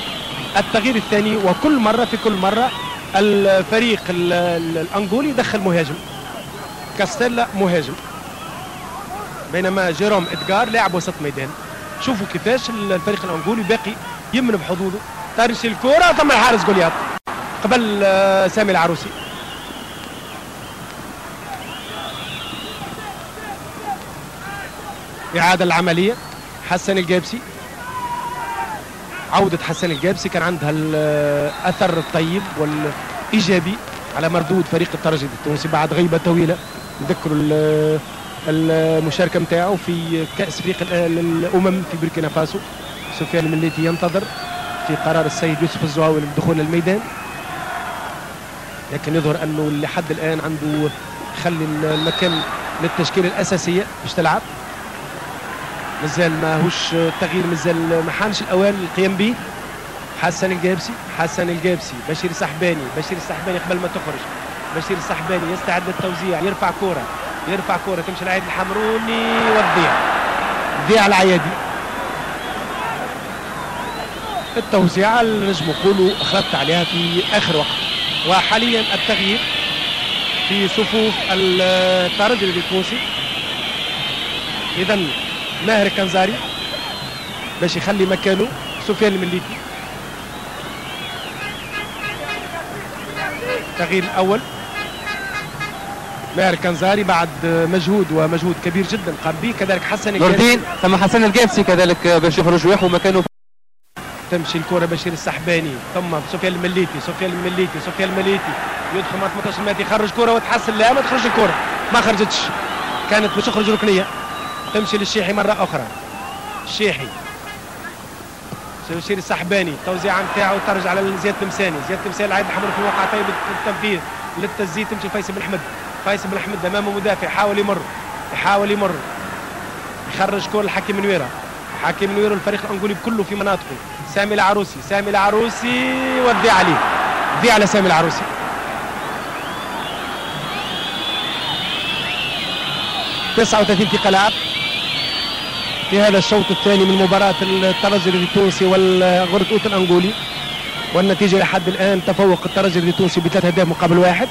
[SPEAKER 2] التغيير الثاني وكل مرة في كل مرة الفريق الأنغولي يدخل مهاجم. كاستيلا مهاجم. بينما جيروم إدغار لاعب وسط ميدان. شوفوا كيفاش الفريق الأنغولي باقي يمن بحظوظه. ترش الكرة ثم الحارس جوليات. قبل آه، سامي العروسي. إعادة العملية. حسن الجابسي عودة حسن الجابسي كان عندها الأثر الطيب والإيجابي على مردود فريق الترجي التونسي بعد غيبة طويلة. نذكروا المشاركة متاعه في كأس أفريقيا الأمم في بوركينا فاسو. سفيان المليتي ينتظر في قرار السيد يوسف الزواوي للدخول الميدان. لكن يظهر أنه لحد الآن عنده خلي المكان للتشكيلة الأساسية باش تلعب. مازال ماهوش تغيير مازال ما حانش الأوان للقيام به. حسن الجابسي حسن الجابسي بشير السحباني بشير السحباني قبل ما تخرج. بشير السحباني يستعد للتوزيع يرفع كوره يرفع كوره تمشي العيادي الحمروني وتضيع تضيع العيادي. التوزيع نجم نقولوا اخذت عليها في آخر وقت. وحاليا التغيير في صفوف الترجي التونسي اذا ماهر كنزاري باش يخلي مكانه سفيان المليتي التغيير الأول. ماهر كنزاري بعد مجهود ومجهود كبير جدا قام به كذلك حسن
[SPEAKER 1] الجابسي ثم حسن الجابسي كذلك باش يخرج وياخذ مكانه
[SPEAKER 2] تمشي الكرة بشير السحباني ثم سفيان المليتي سفيان المليتي سفيان المليتي يدخل من 18 متر يخرج كرة وتحسن لا ما تخرج الكرة. ما خرجتش. كانت باش تخرج ركنية. تمشي للشيحي مرة أخرى. الشيحي بشير السحباني التوزيع نتاعو ترجع على زياد المساني زياد المساني العيد الحمر في الواقع طيب التنفيذ. للتسديد تمشي فيصل بن حمد فيصل بن حمد أمامه مدافع يحاول يمر يحاول يمر. يخرج كل الحكيم منويرة. حكيم منويرة الفريق الأنغولي كله في مناطقه. سامي العروسي سامي العروسي ودي عليه ودي على سامي العروسي. تسعة وثلاثين دقيقة لعب. في هذا الشوط الثاني من مباراة الترجي التونسي والغرة أوت الأنغولي. والنتيجة لحد الآن تفوق الترجي التونسي بثلاث أهداف مقابل واحد.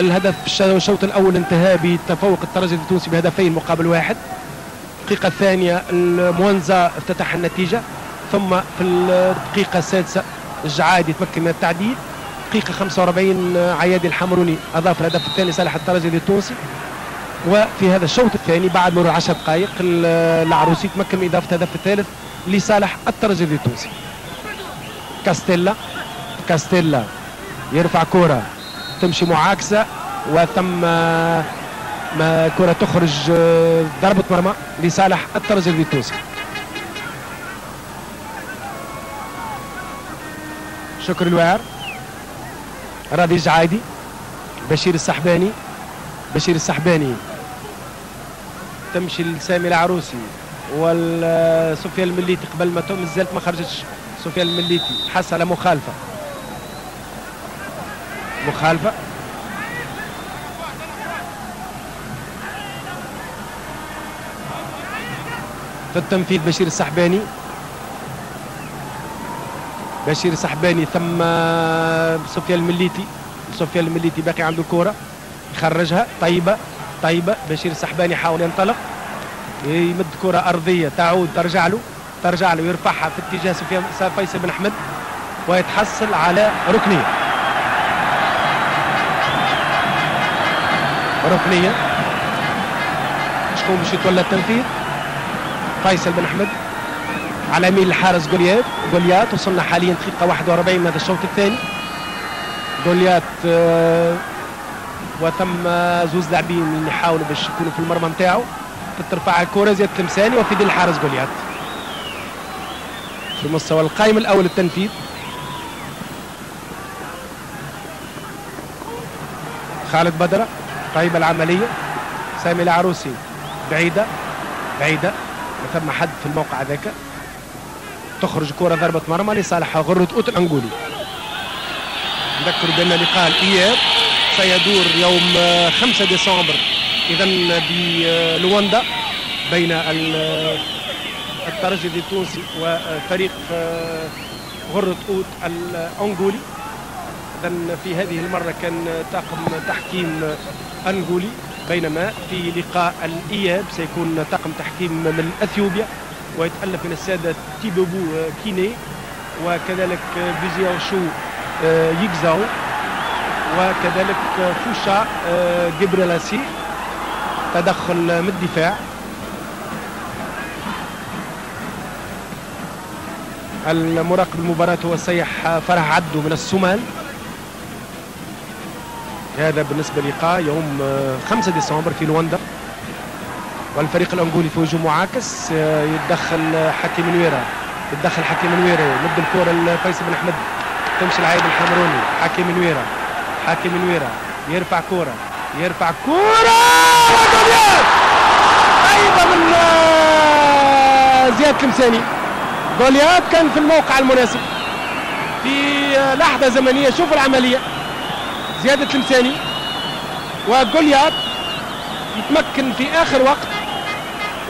[SPEAKER 2] الهدف الشوط الأول انتهى بتفوق الترجي التونسي بهدفين مقابل واحد. الدقيقة الثانية المونزا افتتح النتيجة. ثم في الدقيقة السادسة الجعاد يتمكن من التعديل. دقيقة 45 عيادي الحمروني أضاف الهدف الثاني صالح الترجي التونسي. وفي هذا الشوط الثاني بعد مرور 10 دقائق العروسي تمكن من إضافة الهدف الثالث لصالح الترجي التونسي. كاستيلا كاستيلا يرفع كرة تمشي معاكسة وثم ما كرة تخرج ضربة مرمى لصالح الترجي التونسي. شكر الوعر. راضي الجعايدي بشير السحباني بشير السحباني تمشي لسامي العروسي والسفيان المليتي قبل ما مازالت ما خرجتش. سفيان المليتي حس على مخالفة. مخالفة؟ في التنفيذ بشير السحباني. بشير السحباني ثم سفيان المليتي. سفيان المليتي باقي عنده الكره يخرجها. طيبة. طيبة. بشير السحباني يحاول ينطلق. يمد كرة أرضية. تعود ترجع له. ترجع له يرفعها في اتجاه سفيان فيصل بن أحمد. ويتحصل على ركنية. ركنية. شكون باش يتولى التنفيذ؟ فيصل بن أحمد. على يمين الحارس جوليات. جوليات وصلنا حاليا دقيقه 41 من هذا الشوط الثاني. جوليات آه وثم زوز لاعبين اللي يحاولوا باش يكونوا في المرمى نتاعو ترفع الكره زياد تلمساني وفي دي الحارس جوليات. في مستوى القائم الأول التنفيذ. خالد بدرة طيبة العملية. سامي العروسي بعيدة بعيدة. ما ثم حد في الموقع ذاك. تخرج كرة ضربة مرمى لصالح غرة أوت الأنجولي نذكر بأن لقاء الإياب. سيدور يوم 5 ديسمبر. اذا بلواندا بين الترجي التونسي وفريق غرة أوت الأنغولي. اذا في هذه المرة كان طاقم تحكيم أنغولي بينما في لقاء الإياب سيكون طاقم تحكيم من إثيوبيا ويتالف من السادة تيبوبو كيني. وكذلك بيزياو شو يجزاو وكذلك فوشا جبريلاسي تدخل من الدفاع. المراقب المباراة هو السيح فرح عبدو من السومال. هذا بالنسبة لقاء يوم 5 ديسمبر في لواندا. والفريق الأنغولي في هجوم معاكس يتدخل حكيم نويرة. يتدخل حكيم نويرة يمد الكرة لفيصل بن أحمد. تمشي العيد الحمروني حكيم نويرة. حاكم نويرة يرفع كورة. يرفع كورة! أيضا من زياد كمساني جوليات كان في الموقع المناسب. في لحظة زمنية. شوف العملية. زياد التمساني وجوليات يتمكن في آخر وقت.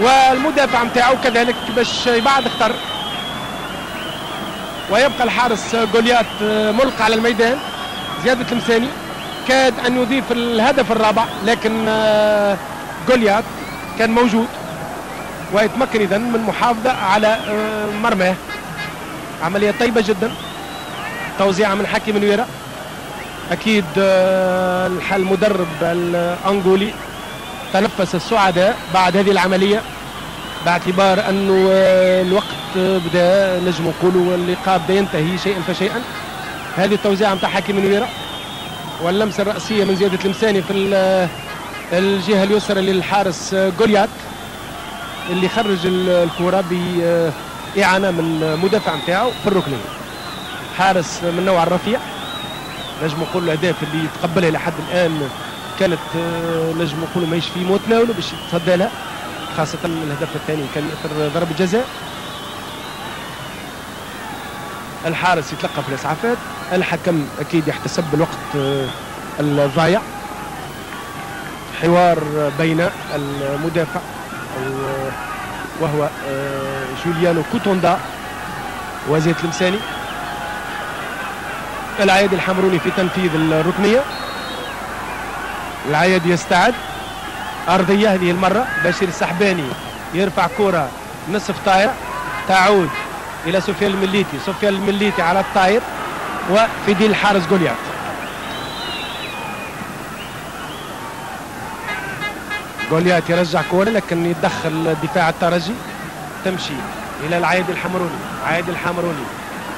[SPEAKER 2] والمدافع نتاعو كذلك باش يبعد اختر ويبقى الحارس جوليات ملقى على الميدان. زياد التمساني كاد أن يضيف الهدف الرابع لكن جوليات كان موجود. ويتمكن اذا من المحافظه على مرماه. عملية طيبة جدا. توزيعها من حكيم نويرة أكيد المدرب الأنغولي تنفس السعداء بعد هذه العملية باعتبار أنه الوقت بدأ نجم نقولوا اللقاء بدأ ينتهي شيئا فشيئا. هذه التوزيعة نتاع حكيم نويرة واللمسة الرأسية من زيادة المساني في الجهة اليسرى للحارس جوليات اللي خرج الكره اعانه من المدافع نتاعو في الركنيه حارس من نوع الرفيع نجم نقول الاهداف اللي تقبلها لحد الآن كانت آه، نجم نقول ماهيش في متناوله باش يتصدى لها خاصة الهدف الثاني كان اثر ضربة جزاء. الحارس يتلقى في الإسعافات. الحكم أكيد يحتسب الوقت آه، الضايع. حوار بين المدافع آه، وهو آه، جوليانو كوتوندا وزيت المساني العياد الحمروني في تنفيذ الركنية. العياد يستعد. أرضية هذه المرة. بشير السحباني يرفع كرة نصف طاير تعود إلى سفيان المليتي. سفيان المليتي على الطاير وفي دين الحارس جوليات. جوليات يرجع كوره لكن يتدخل دفاع الترجي تمشي إلى العايد الحمروني عايد الحمروني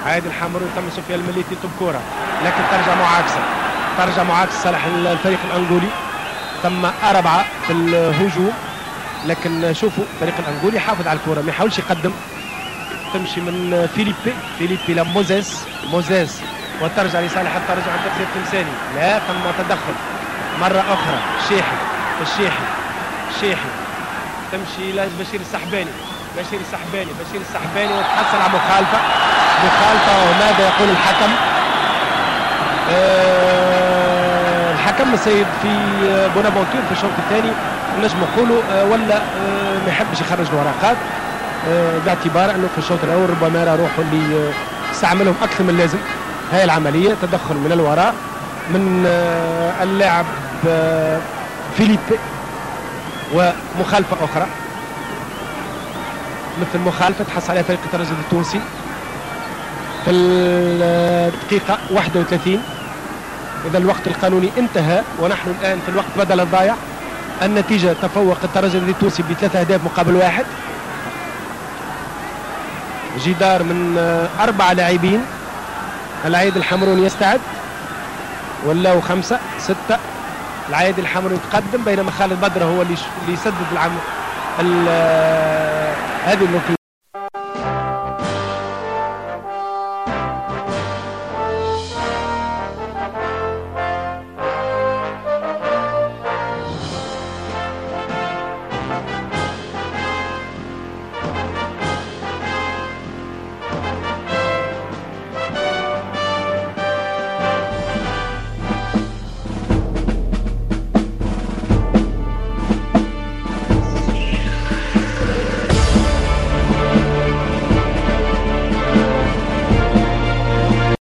[SPEAKER 2] عايد الحمروني. تم سفيان المليتي يطلب كورة. لكن ترجع معاكسه ترجع معاكسه صالح الفريق الأنغولي. تم أربعة في الهجوم. لكن شوفوا الفريق الأنغولي حافظ على الكورة ما يحاولش يقدم. تمشي من فيليبي فيليبي لموزيس. موزيس وترجع لصالح الترجع عند تقدير تمثالي لا ثم تدخل. مرة أخرى. شيحي. الشيحي. شيحي. تمشي إلى بشير السحباني. بشير السحباني. بشير السحباني وتحصل على مخالفة. مخالفة وماذا يقول الحكم؟ آه الحكم السيد في بونافونتور في الشوط الثاني. نجم نقولوا آه ولا آه ما يحبش يخرج الورقات. آه باعتبار أنه في الشوط الأول ربما يرى روحه اللي آه استعملهم أكثر من اللازم. هاي العملية تدخل من الوراء من آه اللاعب آه فيليب ومخالفة أخرى. مثل مخالفة تحصل عليها فريق الترجي التونسي في الدقيقه 31 إذا الوقت القانوني انتهى ونحن الآن في الوقت بدل الضايع النتيجة تفوق الترجي التونسي بثلاث أهداف مقابل واحد. جدار من أربع لاعبين. العيد الحمروني يستعد. ولاو خمسة ستة. العيد الحمروني يتقدم بينما خالد بدر هو اللي يسدد العم هذه